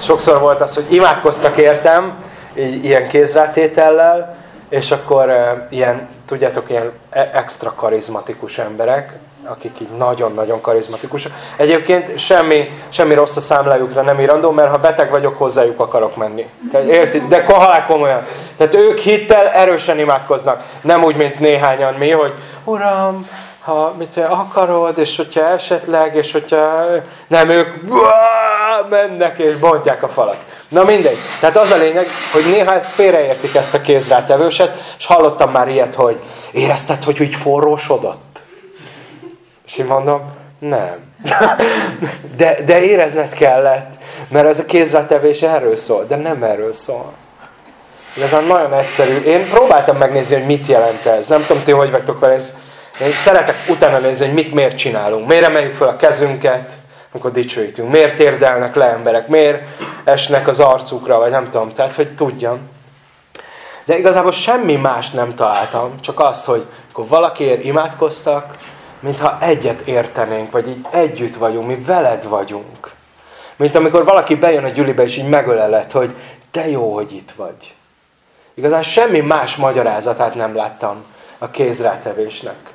sokszor volt az, hogy imádkoztak értem, így, ilyen kézrátétellel, és akkor ilyen, tudjátok, ilyen e- extra karizmatikus emberek, akik így nagyon-nagyon karizmatikusak. Egyébként semmi, semmi rossz a számlájukra nem írandó, mert ha beteg vagyok, hozzájuk akarok menni. Tehát, érti? De halál komolyan. Tehát ők hittel erősen imádkoznak. Nem úgy, mint néhányan mi, hogy Uram, ha mit akarod, és hogyha esetleg, és hogyha nem, ők mennek és bontják a falat. Na mindegy. Tehát az a lényeg, hogy néha ezt félreértik ezt a kézrátevőset, és hallottam már ilyet, hogy érezted, hogy úgy forrósodott? És én mondom, nem. De, de érezned kellett, mert ez a kézrátevés erről szól, de nem erről szól. Igazán nagyon egyszerű. Én próbáltam megnézni, hogy mit jelent ez. Nem tudom, ti hogy vagytok vele. Én szeretek utána nézni, hogy mit miért csinálunk. Miért emeljük fel a kezünket, amikor dicsőítünk. Miért térdelnek le emberek. Miért esnek az arcukra, vagy nem tudom. Tehát, hogy tudjam. De igazából semmi más nem találtam. Csak azt, hogy akkor valakiért imádkoztak, mintha egyet értenénk, vagy így együtt vagyunk, mi veled vagyunk. Mint amikor valaki bejön a gyülibe, és így megöleled, hogy te jó, hogy itt vagy. Igazán semmi más magyarázatát nem láttam a kézrátevésnek.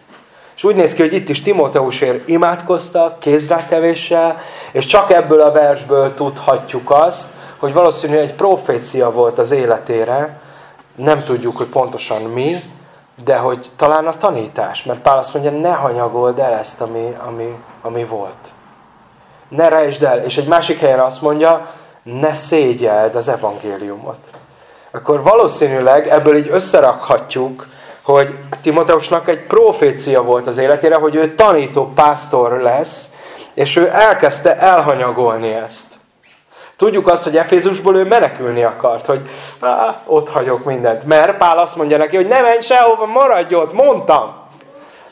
És úgy néz ki, hogy itt is Timóteusért imádkoztak kézrátevéssel, és csak ebből a versből tudhatjuk azt, hogy valószínűleg egy profécia volt az életére, nem tudjuk, hogy pontosan mi, de hogy talán a tanítás, mert Pál azt mondja, ne hanyagold el ezt, ami, ami, ami volt. Ne rejtsd el. És egy másik helyen azt mondja, ne szégyeld az evangéliumot. akkor valószínűleg ebből így összerakhatjuk, hogy Timoteusnak egy profécia volt az életére, hogy ő tanító pásztor lesz, és ő elkezdte elhanyagolni ezt. Tudjuk azt, hogy Efézusból ő menekülni akart, hogy á, ott hagyok mindent. Mert Pál azt mondja neki, hogy ne menj sehova, maradj ott, mondtam.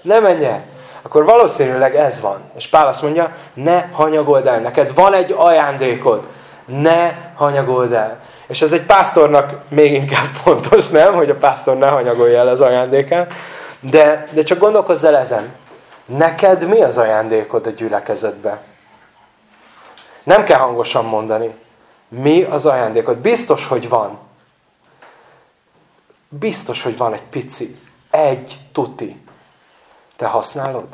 Ne menj el. Akkor valószínűleg ez van. És Pál azt mondja, ne hanyagold el. Neked van egy ajándékod. Ne hanyagold el. És ez egy pásztornak még inkább fontos, nem? Hogy a pásztor ne hanyagolja el az ajándékát. De, de csak gondolkozz el ezen. Neked mi az ajándékod a gyülekezetbe? Nem kell hangosan mondani. Mi az ajándékod? Biztos, hogy van. Biztos, hogy van egy pici. Egy tuti. Te használod?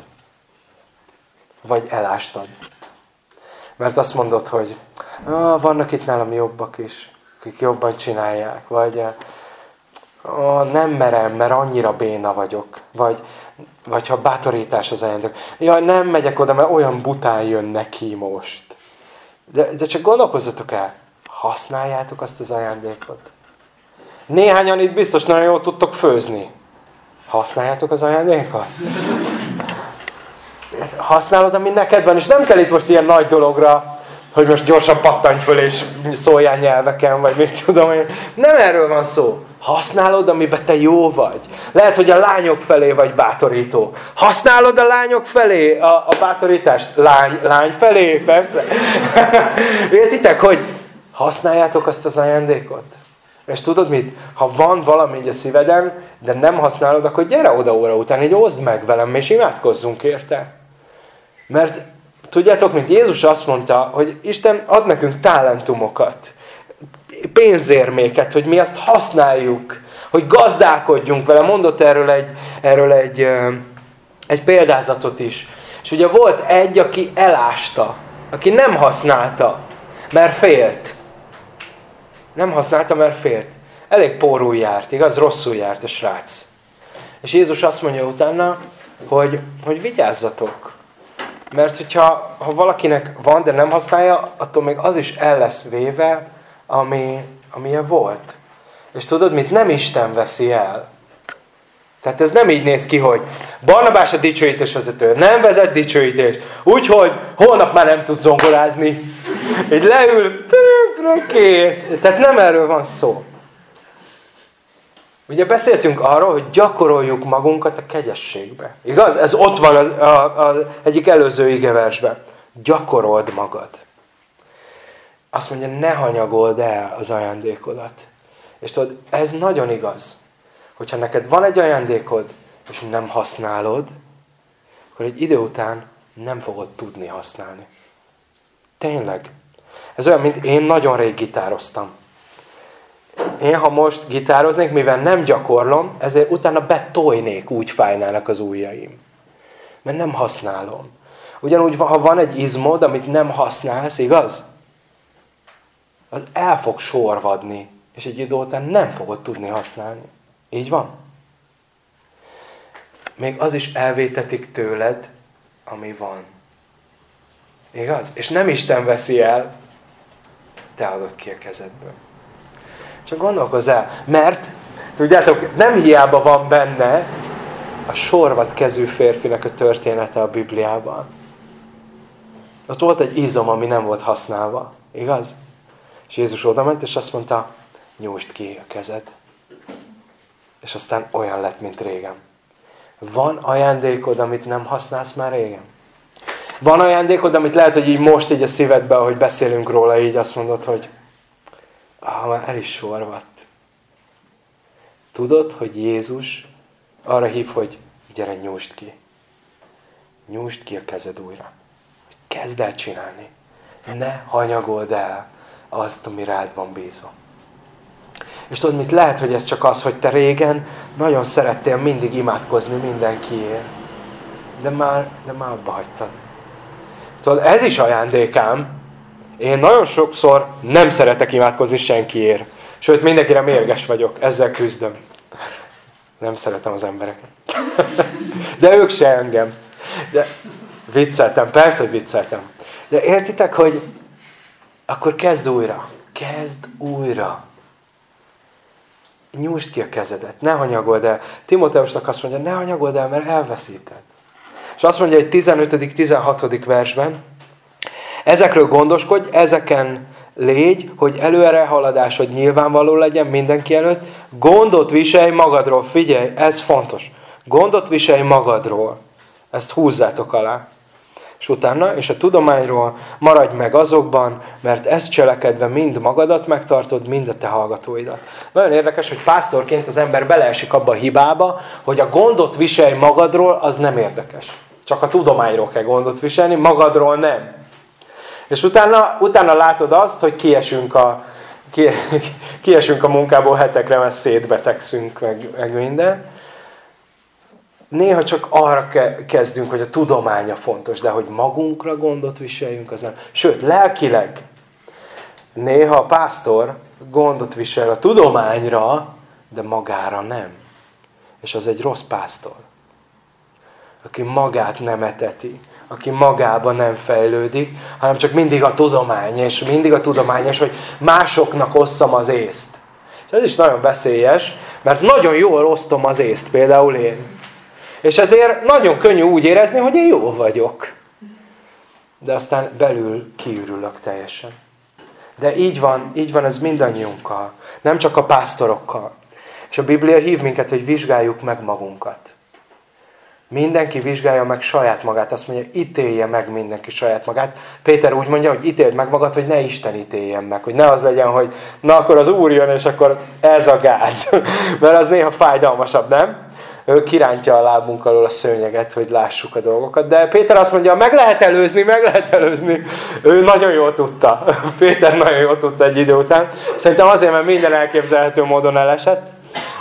Vagy elástad? Mert azt mondod, hogy ah, vannak itt nálam jobbak is, akik jobban csinálják. Vagy ah, nem merem, mert annyira béna vagyok. Vagy, vagy ha bátorítás az ajándék. Jaj, nem megyek oda, mert olyan bután jön neki most. De, de csak gondolkozzatok el, használjátok azt az ajándékot. Néhányan itt biztos nagyon jól tudtok főzni. Használjátok az ajándékot? Használod, ami neked van, és nem kell itt most ilyen nagy dologra, hogy most gyorsan pattanj föl, és szóljál nyelveken, vagy mit tudom én. Nem erről van szó. Használod, amiben te jó vagy. Lehet, hogy a lányok felé vagy bátorító. Használod a lányok felé a, a bátorítást? Lány, lány felé, persze. Értitek, hogy használjátok azt az ajándékot? És tudod mit? Ha van valami így a szíveden, de nem használod, akkor gyere oda óra után, így oszd meg velem, és imádkozzunk érte. Mert tudjátok, mint Jézus azt mondta, hogy Isten ad nekünk talentumokat pénzérméket, hogy mi azt használjuk, hogy gazdálkodjunk vele. Mondott erről egy, erről egy, egy példázatot is. És ugye volt egy, aki elásta, aki nem használta, mert félt. Nem használta, mert félt. Elég porul járt, igaz? Rosszul járt a srác. És Jézus azt mondja utána, hogy, hogy vigyázzatok. Mert hogyha ha valakinek van, de nem használja, attól még az is el lesz véve, ami, amilyen volt. És tudod mit? Nem Isten veszi el. Tehát ez nem így néz ki, hogy Barnabás a dicsőítés vezető, nem vezet dicsőítést, úgyhogy holnap már nem tud zongorázni. Így leül, kész. Tehát nem erről van szó. Ugye beszéltünk arról, hogy gyakoroljuk magunkat a kegyességbe. Igaz? Ez ott van az, a, az egyik előző igeversben. Gyakorold magad azt mondja, ne hanyagold el az ajándékodat. És tudod, ez nagyon igaz. Hogyha neked van egy ajándékod, és nem használod, akkor egy idő után nem fogod tudni használni. Tényleg. Ez olyan, mint én nagyon rég gitároztam. Én, ha most gitároznék, mivel nem gyakorlom, ezért utána betojnék, úgy fájnának az ujjaim. Mert nem használom. Ugyanúgy, ha van egy izmod, amit nem használsz, igaz? az el fog sorvadni, és egy idő után nem fogod tudni használni. Így van? Még az is elvétetik tőled, ami van. Igaz? És nem Isten veszi el, te adod ki a kezedből. Csak gondolkozz el, mert, tudjátok, nem hiába van benne a sorvat kezű férfinek a története a Bibliában. Ott volt egy izom, ami nem volt használva. Igaz? És Jézus oda ment, és azt mondta, nyújtsd ki a kezed. És aztán olyan lett, mint régen. Van ajándékod, amit nem használsz már régen? Van ajándékod, amit lehet, hogy így most így a szívedbe, ahogy beszélünk róla, így azt mondod, hogy ah, már el is sorvadt. Tudod, hogy Jézus arra hív, hogy gyere, nyújtsd ki. Nyújtsd ki a kezed újra. Kezd el csinálni. Ne hanyagold el azt, ami rád van bízva. És tudod, mit lehet, hogy ez csak az, hogy te régen nagyon szerettél mindig imádkozni mindenkiért. De már, de már abba hagytad. Tudod, ez is ajándékám. Én nagyon sokszor nem szeretek imádkozni senkiért. Sőt, mindenkire mérges vagyok. Ezzel küzdöm. Nem szeretem az embereket. De ők se engem. De vicceltem, persze, hogy vicceltem. De értitek, hogy akkor kezd újra. Kezd újra. nyújtsd ki a kezedet, ne hanyagold el. Timoteusnak azt mondja, ne hanyagold el, mert elveszíted. És azt mondja egy 15.-16. versben, ezekről gondoskodj, ezeken légy, hogy előre haladásod nyilvánvaló legyen mindenki előtt. Gondot viselj magadról, figyelj, ez fontos. Gondot viselj magadról. Ezt húzzátok alá. És utána, és a tudományról maradj meg azokban, mert ezt cselekedve mind magadat megtartod, mind a te hallgatóidat. Nagyon érdekes, hogy pásztorként az ember beleesik abba a hibába, hogy a gondot viselj magadról, az nem érdekes. Csak a tudományról kell gondot viselni, magadról nem. És utána, utána látod azt, hogy kiesünk a, kiesünk a munkából hetekre, mert szétbetegszünk, meg, meg minden néha csak arra kezdünk, hogy a tudománya fontos, de hogy magunkra gondot viseljünk, az nem. Sőt, lelkileg néha a pásztor gondot visel a tudományra, de magára nem. És az egy rossz pásztor. Aki magát nem eteti, aki magába nem fejlődik, hanem csak mindig a tudomány, és mindig a tudomány, és hogy másoknak osszam az észt. És ez is nagyon veszélyes, mert nagyon jól osztom az észt, például én. És ezért nagyon könnyű úgy érezni, hogy én jó vagyok. De aztán belül kiürülök teljesen. De így van, így van ez mindannyiunkkal. Nem csak a pásztorokkal. És a Biblia hív minket, hogy vizsgáljuk meg magunkat. Mindenki vizsgálja meg saját magát. Azt mondja, ítélje meg mindenki saját magát. Péter úgy mondja, hogy ítéld meg magad, hogy ne Isten ítéljen meg. Hogy ne az legyen, hogy na akkor az Úr jön, és akkor ez a gáz. Mert az néha fájdalmasabb, nem? ő kirántja a lábunk alól a szőnyeget, hogy lássuk a dolgokat. De Péter azt mondja, meg lehet előzni, meg lehet előzni. Ő nagyon jól tudta. Péter nagyon jól tudta egy idő után. Szerintem azért, mert minden elképzelhető módon elesett.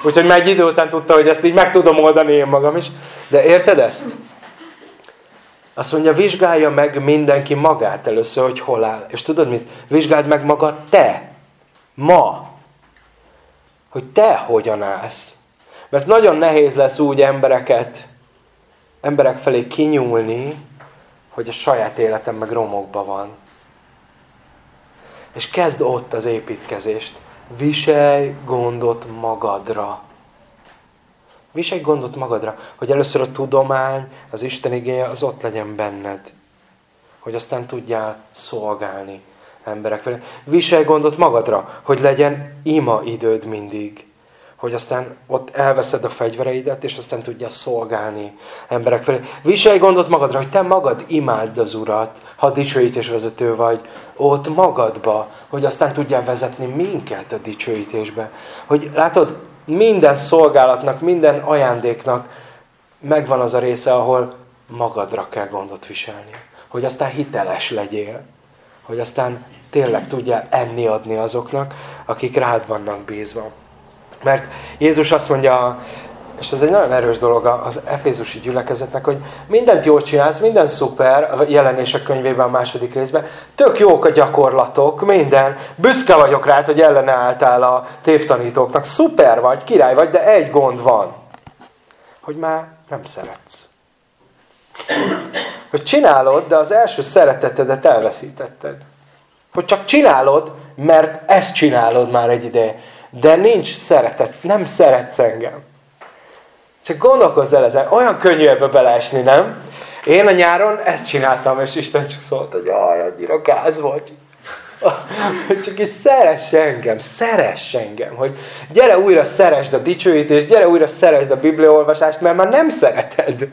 Úgyhogy meg egy idő után tudta, hogy ezt így meg tudom oldani én magam is. De érted ezt? Azt mondja, vizsgálja meg mindenki magát először, hogy hol áll. És tudod mit? Vizsgáld meg magad te. Ma. Hogy te hogyan állsz. Mert nagyon nehéz lesz úgy embereket, emberek felé kinyúlni, hogy a saját életem meg romokba van. És kezd ott az építkezést. Viselj gondot magadra. Viselj gondot magadra, hogy először a tudomány, az Isten igéje az ott legyen benned. Hogy aztán tudjál szolgálni emberek felé. Viselj gondot magadra, hogy legyen ima időd mindig hogy aztán ott elveszed a fegyvereidet, és aztán tudja szolgálni emberek felé. Viselj gondot magadra, hogy te magad imádd az Urat, ha dicsőítésvezető vagy, ott magadba, hogy aztán tudjál vezetni minket a dicsőítésbe. Hogy látod, minden szolgálatnak, minden ajándéknak megvan az a része, ahol magadra kell gondot viselni. Hogy aztán hiteles legyél. Hogy aztán tényleg tudjál enni adni azoknak, akik rád vannak bízva. Mert Jézus azt mondja, és ez egy nagyon erős dolog az Efézusi gyülekezetnek, hogy mindent jól csinálsz, minden szuper, a jelenések könyvében a második részben, tök jók a gyakorlatok, minden, büszke vagyok rád, hogy ellenálltál a tévtanítóknak, szuper vagy, király vagy, de egy gond van, hogy már nem szeretsz. Hogy csinálod, de az első szeretetedet elveszítetted. Hogy csak csinálod, mert ezt csinálod már egy ideje de nincs szeretet, nem szeretsz engem. Csak gondolkozz el ezen, olyan könnyű ebbe beleesni, nem? Én a nyáron ezt csináltam, és Isten csak szólt, hogy jaj, annyira gáz volt. Csak itt szeress engem, szeress engem, hogy gyere újra szeresd a dicsőítést, gyere újra szeresd a bibliaolvasást, mert már nem szereted.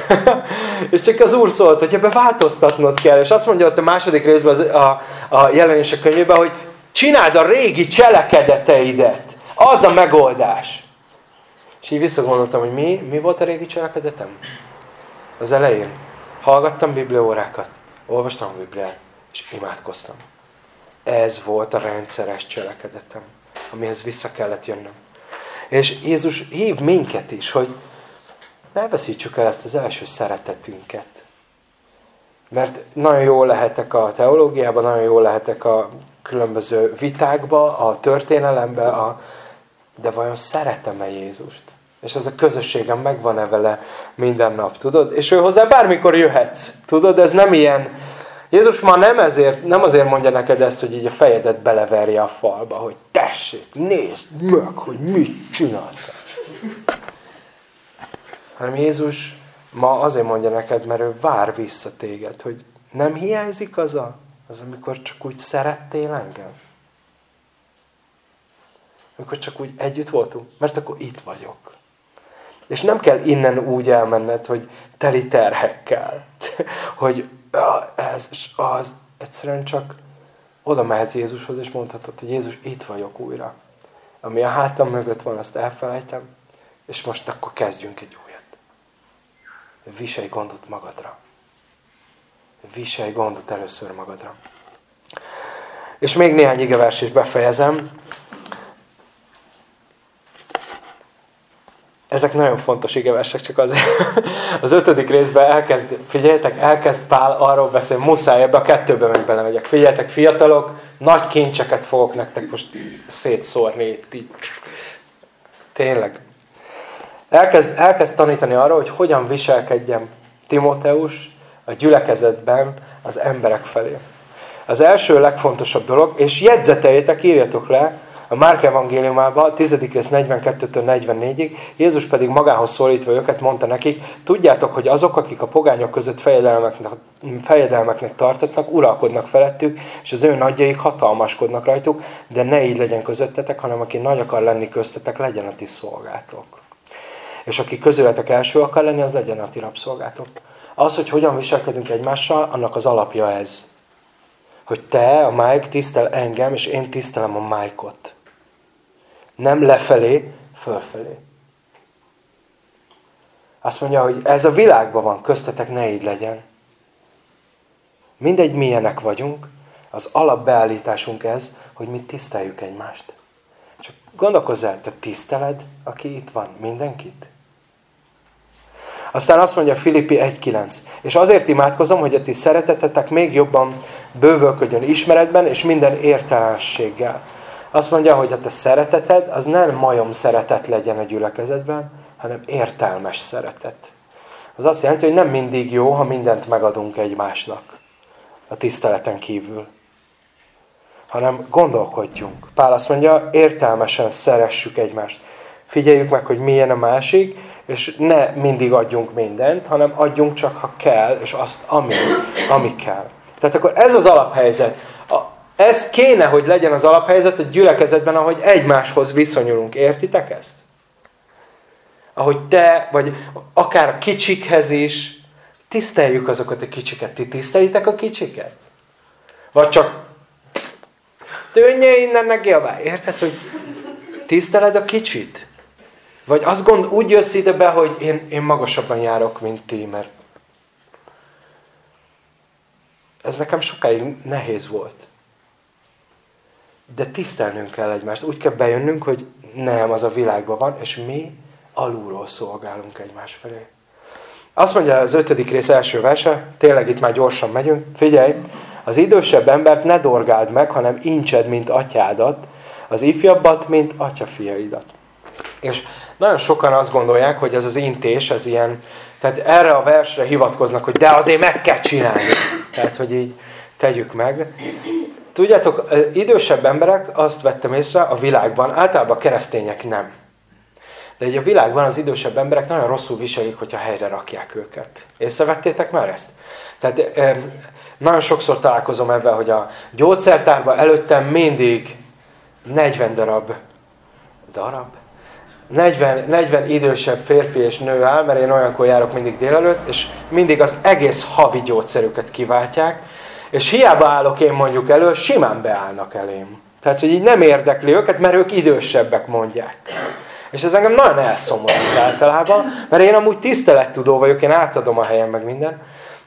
és csak az Úr szólt, hogy ebbe változtatnod kell. És azt mondja ott a második részben az, a, a jelenések könyvében, hogy Csináld a régi cselekedeteidet. Az a megoldás. És így visszagondoltam, hogy mi, mi volt a régi cselekedetem? Az elején hallgattam bibliórákat, olvastam a Bibliát, és imádkoztam. Ez volt a rendszeres cselekedetem, amihez vissza kellett jönnöm. És Jézus hív minket is, hogy ne veszítsük el ezt az első szeretetünket. Mert nagyon jól lehetek a teológiában, nagyon jól lehetek a különböző vitákba, a történelembe, a... de vajon szeretem-e Jézust? És ez a közösségem megvan-e vele minden nap, tudod? És ő hozzá bármikor jöhetsz, tudod? Ez nem ilyen... Jézus ma nem, ezért, nem azért mondja neked ezt, hogy így a fejedet beleverje a falba, hogy te tessék, nézd meg, hogy mit csináltál. Hanem Jézus ma azért mondja neked, mert ő vár vissza téged, hogy nem hiányzik az, a, az amikor csak úgy szerettél engem. Amikor csak úgy együtt voltunk, mert akkor itt vagyok. És nem kell innen úgy elmenned, hogy teli terhekkel, hogy ez az, egyszerűen csak oda mehetsz Jézushoz, és mondhatod, hogy Jézus, itt vagyok újra. Ami a hátam mögött van, azt elfelejtem, és most akkor kezdjünk egy újat. Viselj gondot magadra. Viselj gondot először magadra. És még néhány igevers is befejezem. Ezek nagyon fontos igeversek, csak az, az ötödik részben elkezd, figyeljetek, elkezd Pál arról beszélni, muszáj ebbe a kettőbe meg belemegyek. Figyeljetek, fiatalok, nagy kincseket fogok nektek most szétszórni. Tényleg. Elkezd, elkezd tanítani arra, hogy hogyan viselkedjem Timoteus a gyülekezetben az emberek felé. Az első legfontosabb dolog, és jegyzeteljétek, írjatok le, a Márk evangéliumában, 10. rész 42-től 44-ig, Jézus pedig magához szólítva őket mondta nekik, tudjátok, hogy azok, akik a pogányok között fejedelmeknek, fejedelmeknek tartatnak, uralkodnak felettük, és az ő nagyjaik hatalmaskodnak rajtuk, de ne így legyen közöttetek, hanem aki nagy akar lenni köztetek, legyen a ti szolgátok. És aki közületek első akar lenni, az legyen a ti rabszolgátok. Az, hogy hogyan viselkedünk egymással, annak az alapja ez. Hogy te, a Mike, tisztel engem, és én tisztelem a Mike-ot. Nem lefelé, fölfelé. Azt mondja, hogy ez a világban van, köztetek ne így legyen. Mindegy, milyenek vagyunk, az alapbeállításunk ez, hogy mi tiszteljük egymást. Csak gondolkozz el, te tiszteled, aki itt van, mindenkit? Aztán azt mondja Filippi 1.9. És azért imádkozom, hogy a ti szeretetetek még jobban bővölködjön ismeretben és minden értelensséggel. Azt mondja, hogy a te szereteted az nem majom szeretet legyen a gyülekezetben, hanem értelmes szeretet. Az azt jelenti, hogy nem mindig jó, ha mindent megadunk egymásnak a tiszteleten kívül. Hanem gondolkodjunk. Pál azt mondja, értelmesen szeressük egymást. Figyeljük meg, hogy milyen a másik, és ne mindig adjunk mindent, hanem adjunk csak, ha kell, és azt, ami, ami kell. Tehát akkor ez az alaphelyzet. Ez kéne, hogy legyen az alaphelyzet a gyülekezetben, ahogy egymáshoz viszonyulunk. Értitek ezt? Ahogy te, vagy akár a kicsikhez is, tiszteljük azokat a kicsiket. Ti tisztelitek a kicsiket? Vagy csak tűnje innen neki a Érted, hogy tiszteled a kicsit? Vagy azt gond, úgy jössz ide be, hogy én, én magasabban járok, mint ti, mert ez nekem sokáig nehéz volt. De tisztelnünk kell egymást. Úgy kell bejönnünk, hogy nem, az a világban van, és mi alulról szolgálunk egymás felé. Azt mondja az ötödik rész első verse, tényleg itt már gyorsan megyünk, figyelj, az idősebb embert ne dorgáld meg, hanem incsed, mint atyádat, az ifjabbat, mint atyafiaidat. És nagyon sokan azt gondolják, hogy ez az intés, ez ilyen, tehát erre a versre hivatkoznak, hogy de azért meg kell csinálni. Tehát, hogy így tegyük meg. Tudjátok, idősebb emberek, azt vettem észre a világban, általában keresztények nem. De egy a világban az idősebb emberek nagyon rosszul viselik, hogyha helyre rakják őket. Észrevettétek már ezt? Tehát nagyon sokszor találkozom ebben, hogy a gyógyszertárban előttem mindig 40 darab darab? 40, 40 idősebb férfi és nő áll, mert én olyankor járok mindig délelőtt, és mindig az egész havi gyógyszerüket kiváltják, és hiába állok én mondjuk elő, simán beállnak elém. Tehát, hogy így nem érdekli őket, mert ők idősebbek mondják. És ez engem nagyon elszomorít általában, mert én amúgy tisztelettudó vagyok, én átadom a helyem meg minden.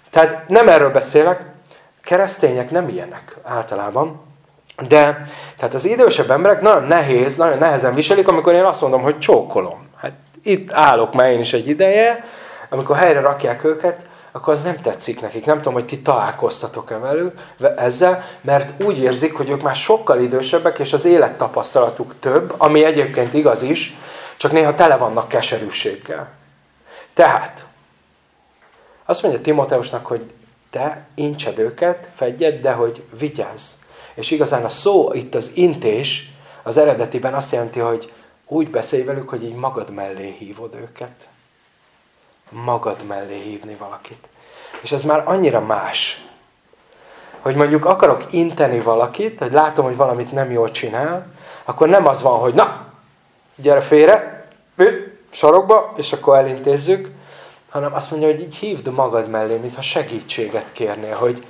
Tehát nem erről beszélek, keresztények nem ilyenek általában. De, tehát az idősebb emberek nagyon nehéz, nagyon nehezen viselik, amikor én azt mondom, hogy csókolom. Hát itt állok már én is egy ideje, amikor helyre rakják őket, akkor az nem tetszik nekik. Nem tudom, hogy ti találkoztatok-e velük ezzel, mert úgy érzik, hogy ők már sokkal idősebbek, és az élettapasztalatuk több, ami egyébként igaz is, csak néha tele vannak keserűséggel. Tehát, azt mondja Timoteusnak, hogy te incsed őket, fedjed, de hogy vigyázz. És igazán a szó itt az intés, az eredetiben azt jelenti, hogy úgy beszélj velük, hogy így magad mellé hívod őket. Magad mellé hívni valakit. És ez már annyira más. Hogy mondjuk akarok inteni valakit, hogy látom, hogy valamit nem jól csinál, akkor nem az van, hogy na, gyere félre, sarokba, és akkor elintézzük, hanem azt mondja, hogy így hívd magad mellé, mintha segítséget kérnél, hogy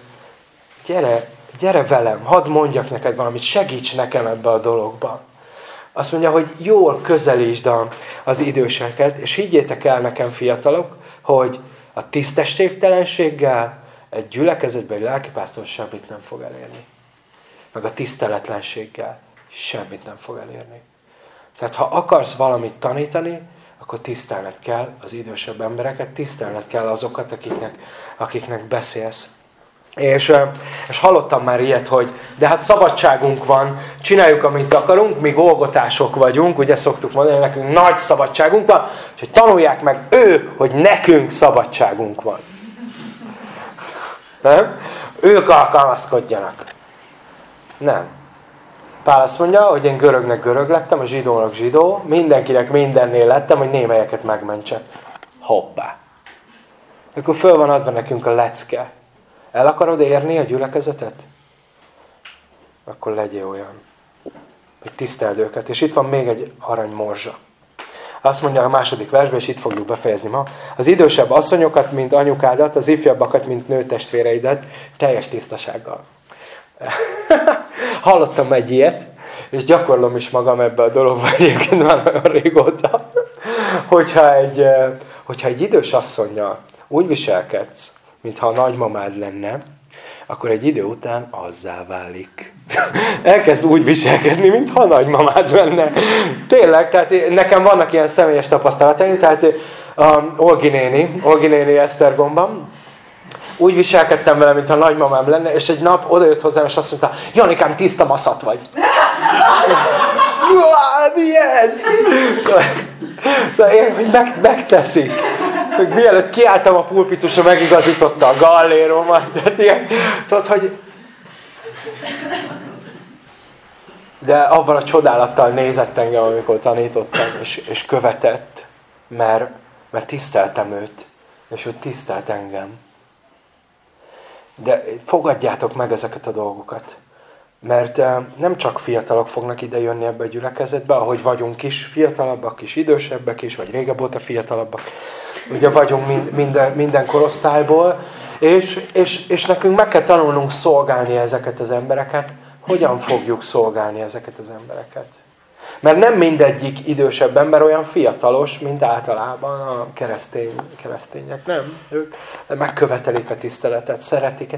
gyere, gyere velem, hadd mondjak neked valamit, segíts nekem ebbe a dologba. Azt mondja, hogy jól közelítsd az időseket, és higgyétek el nekem fiatalok, hogy a tisztességtelenséggel egy gyülekezetben egy lelkipásztor semmit nem fog elérni. Meg a tiszteletlenséggel semmit nem fog elérni. Tehát ha akarsz valamit tanítani, akkor tisztelned kell az idősebb embereket, tisztelned kell azokat, akiknek, akiknek beszélsz. És, és hallottam már ilyet, hogy de hát szabadságunk van, csináljuk, amit akarunk, mi golgotások vagyunk, ugye szoktuk mondani, nekünk nagy szabadságunk van, hogy tanulják meg ők, hogy nekünk szabadságunk van. Nem? Ők alkalmazkodjanak. Nem. Pál azt mondja, hogy én görögnek görög lettem, a zsidónak zsidó, mindenkinek mindennél lettem, hogy némelyeket megmentsek. Hoppá. Akkor föl van adva nekünk a lecke. El akarod érni a gyülekezetet? Akkor legyél olyan, hogy tiszteld őket. És itt van még egy arany morzsa. Azt mondja a második versben, és itt fogjuk befejezni ma. Az idősebb asszonyokat, mint anyukádat, az ifjabbakat, mint nőtestvéreidet, teljes tisztasággal. Hallottam egy ilyet, és gyakorlom is magam ebbe a dologba egyébként már nagyon régóta, hogyha egy, eh, hogyha egy idős asszonynal úgy viselkedsz, mintha a nagymamád lenne, akkor egy idő után azzá válik. Elkezd úgy viselkedni, mintha a nagymamád lenne. Tényleg, tehát nekem vannak ilyen személyes tapasztalataim, tehát um, Olgi néni, Olgi néni Esztergomban, úgy viselkedtem vele, mintha nagymamám lenne, és egy nap odajött hozzám, és azt mondta, Janikám, tiszta maszat vagy. Mi ez? Szóval én, hogy meg, megteszik hogy mielőtt kiálltam a pulpitusra, megigazította a galléromat. Tehát ilyen, tudod, hogy... De avval a csodálattal nézett engem, amikor tanítottam, és, és követett, mert, mert tiszteltem őt, és ő tisztelt engem. De fogadjátok meg ezeket a dolgokat. Mert nem csak fiatalok fognak ide jönni ebbe a gyülekezetbe, ahogy vagyunk is, fiatalabbak is, idősebbek is, vagy régebb óta fiatalabbak. Ugye vagyunk mind, minden, minden korosztályból, és, és, és nekünk meg kell tanulnunk szolgálni ezeket az embereket. Hogyan fogjuk szolgálni ezeket az embereket? Mert nem mindegyik idősebb ember olyan fiatalos, mint általában a keresztény, keresztények. Nem. Ők megkövetelik a tiszteletet, szeretik.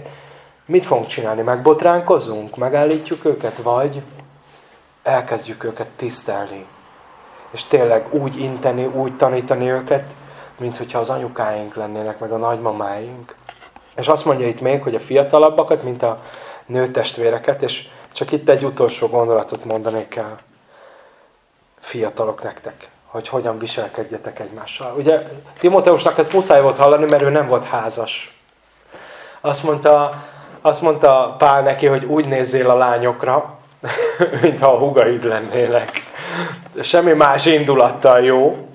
Mit fogunk csinálni? Megbotránkozunk? Megállítjuk őket? Vagy elkezdjük őket tisztelni? És tényleg úgy inteni, úgy tanítani őket, mint hogyha az anyukáink lennének, meg a nagymamáink. És azt mondja itt még, hogy a fiatalabbakat, mint a nőtestvéreket, és csak itt egy utolsó gondolatot mondanék el fiatalok nektek, hogy hogyan viselkedjetek egymással. Ugye Timóteusnak ezt muszáj volt hallani, mert ő nem volt házas. Azt mondta, azt mondta Pál neki, hogy úgy nézzél a lányokra, mintha a hugaid lennének. Semmi más indulattal jó,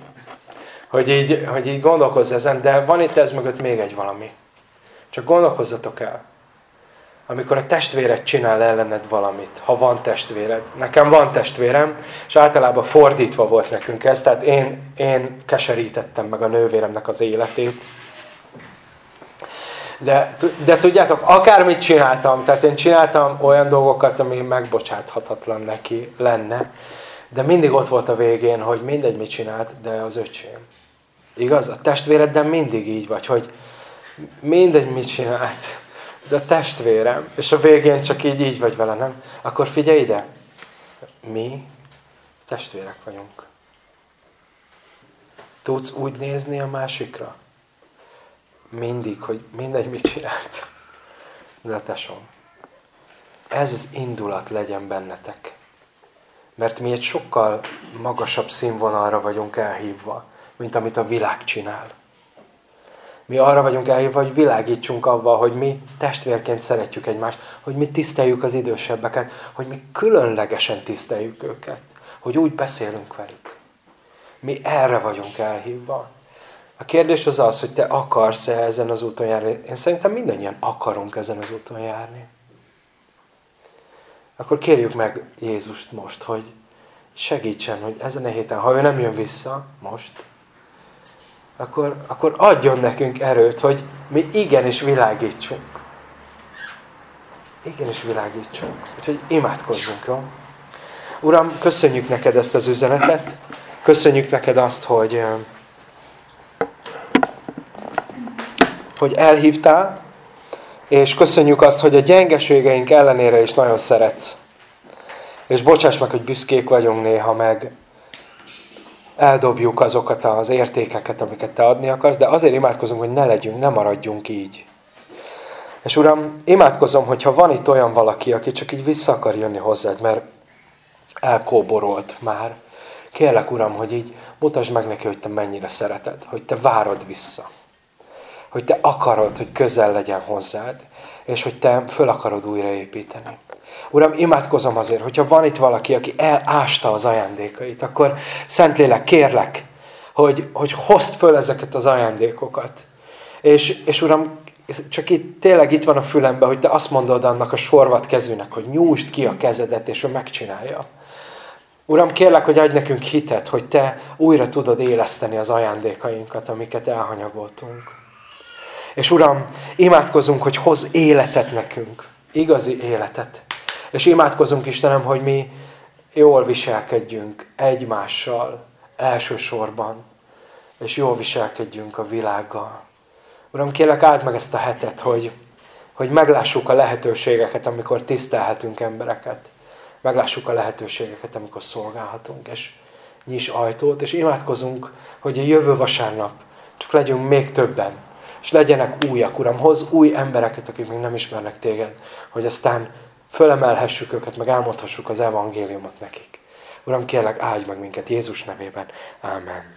hogy így, hogy így gondolkozz ezen, de van itt ez mögött még egy valami. Csak gondolkozzatok el. Amikor a testvéred csinál ellened valamit, ha van testvéred. Nekem van testvérem, és általában fordítva volt nekünk ez, tehát én, én keserítettem meg a nővéremnek az életét. De, de tudjátok, akármit csináltam, tehát én csináltam olyan dolgokat, ami megbocsáthatatlan neki lenne, de mindig ott volt a végén, hogy mindegy mit csinált, de az öcsém. Igaz? A testvéreddel mindig így vagy, hogy mindegy mit csinált, de a testvérem, és a végén csak így, így vagy vele, nem? Akkor figyelj ide, mi testvérek vagyunk. Tudsz úgy nézni a másikra? Mindig, hogy mindegy mit csinált. De a tesom. Ez az indulat legyen bennetek. Mert mi egy sokkal magasabb színvonalra vagyunk elhívva mint amit a világ csinál. Mi arra vagyunk elhívva, hogy világítsunk avval, hogy mi testvérként szeretjük egymást, hogy mi tiszteljük az idősebbeket, hogy mi különlegesen tiszteljük őket, hogy úgy beszélünk velük. Mi erre vagyunk elhívva. A kérdés az az, hogy te akarsz-e ezen az úton járni. Én szerintem mindannyian akarunk ezen az úton járni. Akkor kérjük meg Jézust most, hogy segítsen, hogy ezen a héten, ha ő nem jön vissza most, akkor, akkor adjon nekünk erőt, hogy mi igenis világítsunk. Igenis világítsunk. Úgyhogy imádkozzunk, jó? Uram, köszönjük neked ezt az üzenetet. Köszönjük neked azt, hogy, hogy elhívtál, és köszönjük azt, hogy a gyengeségeink ellenére is nagyon szeretsz. És bocsáss meg, hogy büszkék vagyunk néha, meg eldobjuk azokat az értékeket, amiket te adni akarsz, de azért imádkozunk, hogy ne legyünk, ne maradjunk így. És Uram, imádkozom, hogyha van itt olyan valaki, aki csak így vissza akar jönni hozzád, mert elkóborolt már. Kérlek, Uram, hogy így mutasd meg neki, hogy te mennyire szereted, hogy te várod vissza. Hogy te akarod, hogy közel legyen hozzád, és hogy te föl akarod újraépíteni. Uram, imádkozom azért, hogyha van itt valaki, aki elásta az ajándékait, akkor Szentlélek, kérlek, hogy, hogy hozd föl ezeket az ajándékokat. És, és Uram, csak itt, tényleg itt van a fülemben, hogy te azt mondod annak a sorvat kezűnek, hogy nyújtsd ki a kezedet, és ő megcsinálja. Uram, kérlek, hogy adj nekünk hitet, hogy te újra tudod éleszteni az ajándékainkat, amiket elhanyagoltunk. És Uram, imádkozunk, hogy hoz életet nekünk, igazi életet. És imádkozunk Istenem, hogy mi jól viselkedjünk egymással elsősorban, és jól viselkedjünk a világgal. Uram, kérlek, áld meg ezt a hetet, hogy, hogy meglássuk a lehetőségeket, amikor tisztelhetünk embereket. Meglássuk a lehetőségeket, amikor szolgálhatunk, és nyis ajtót, és imádkozunk, hogy a jövő vasárnap csak legyünk még többen, és legyenek újak, Uram, hoz új embereket, akik még nem ismernek téged, hogy aztán fölemelhessük őket, meg elmondhassuk az evangéliumot nekik. Uram, kérlek, áldj meg minket Jézus nevében. Amen.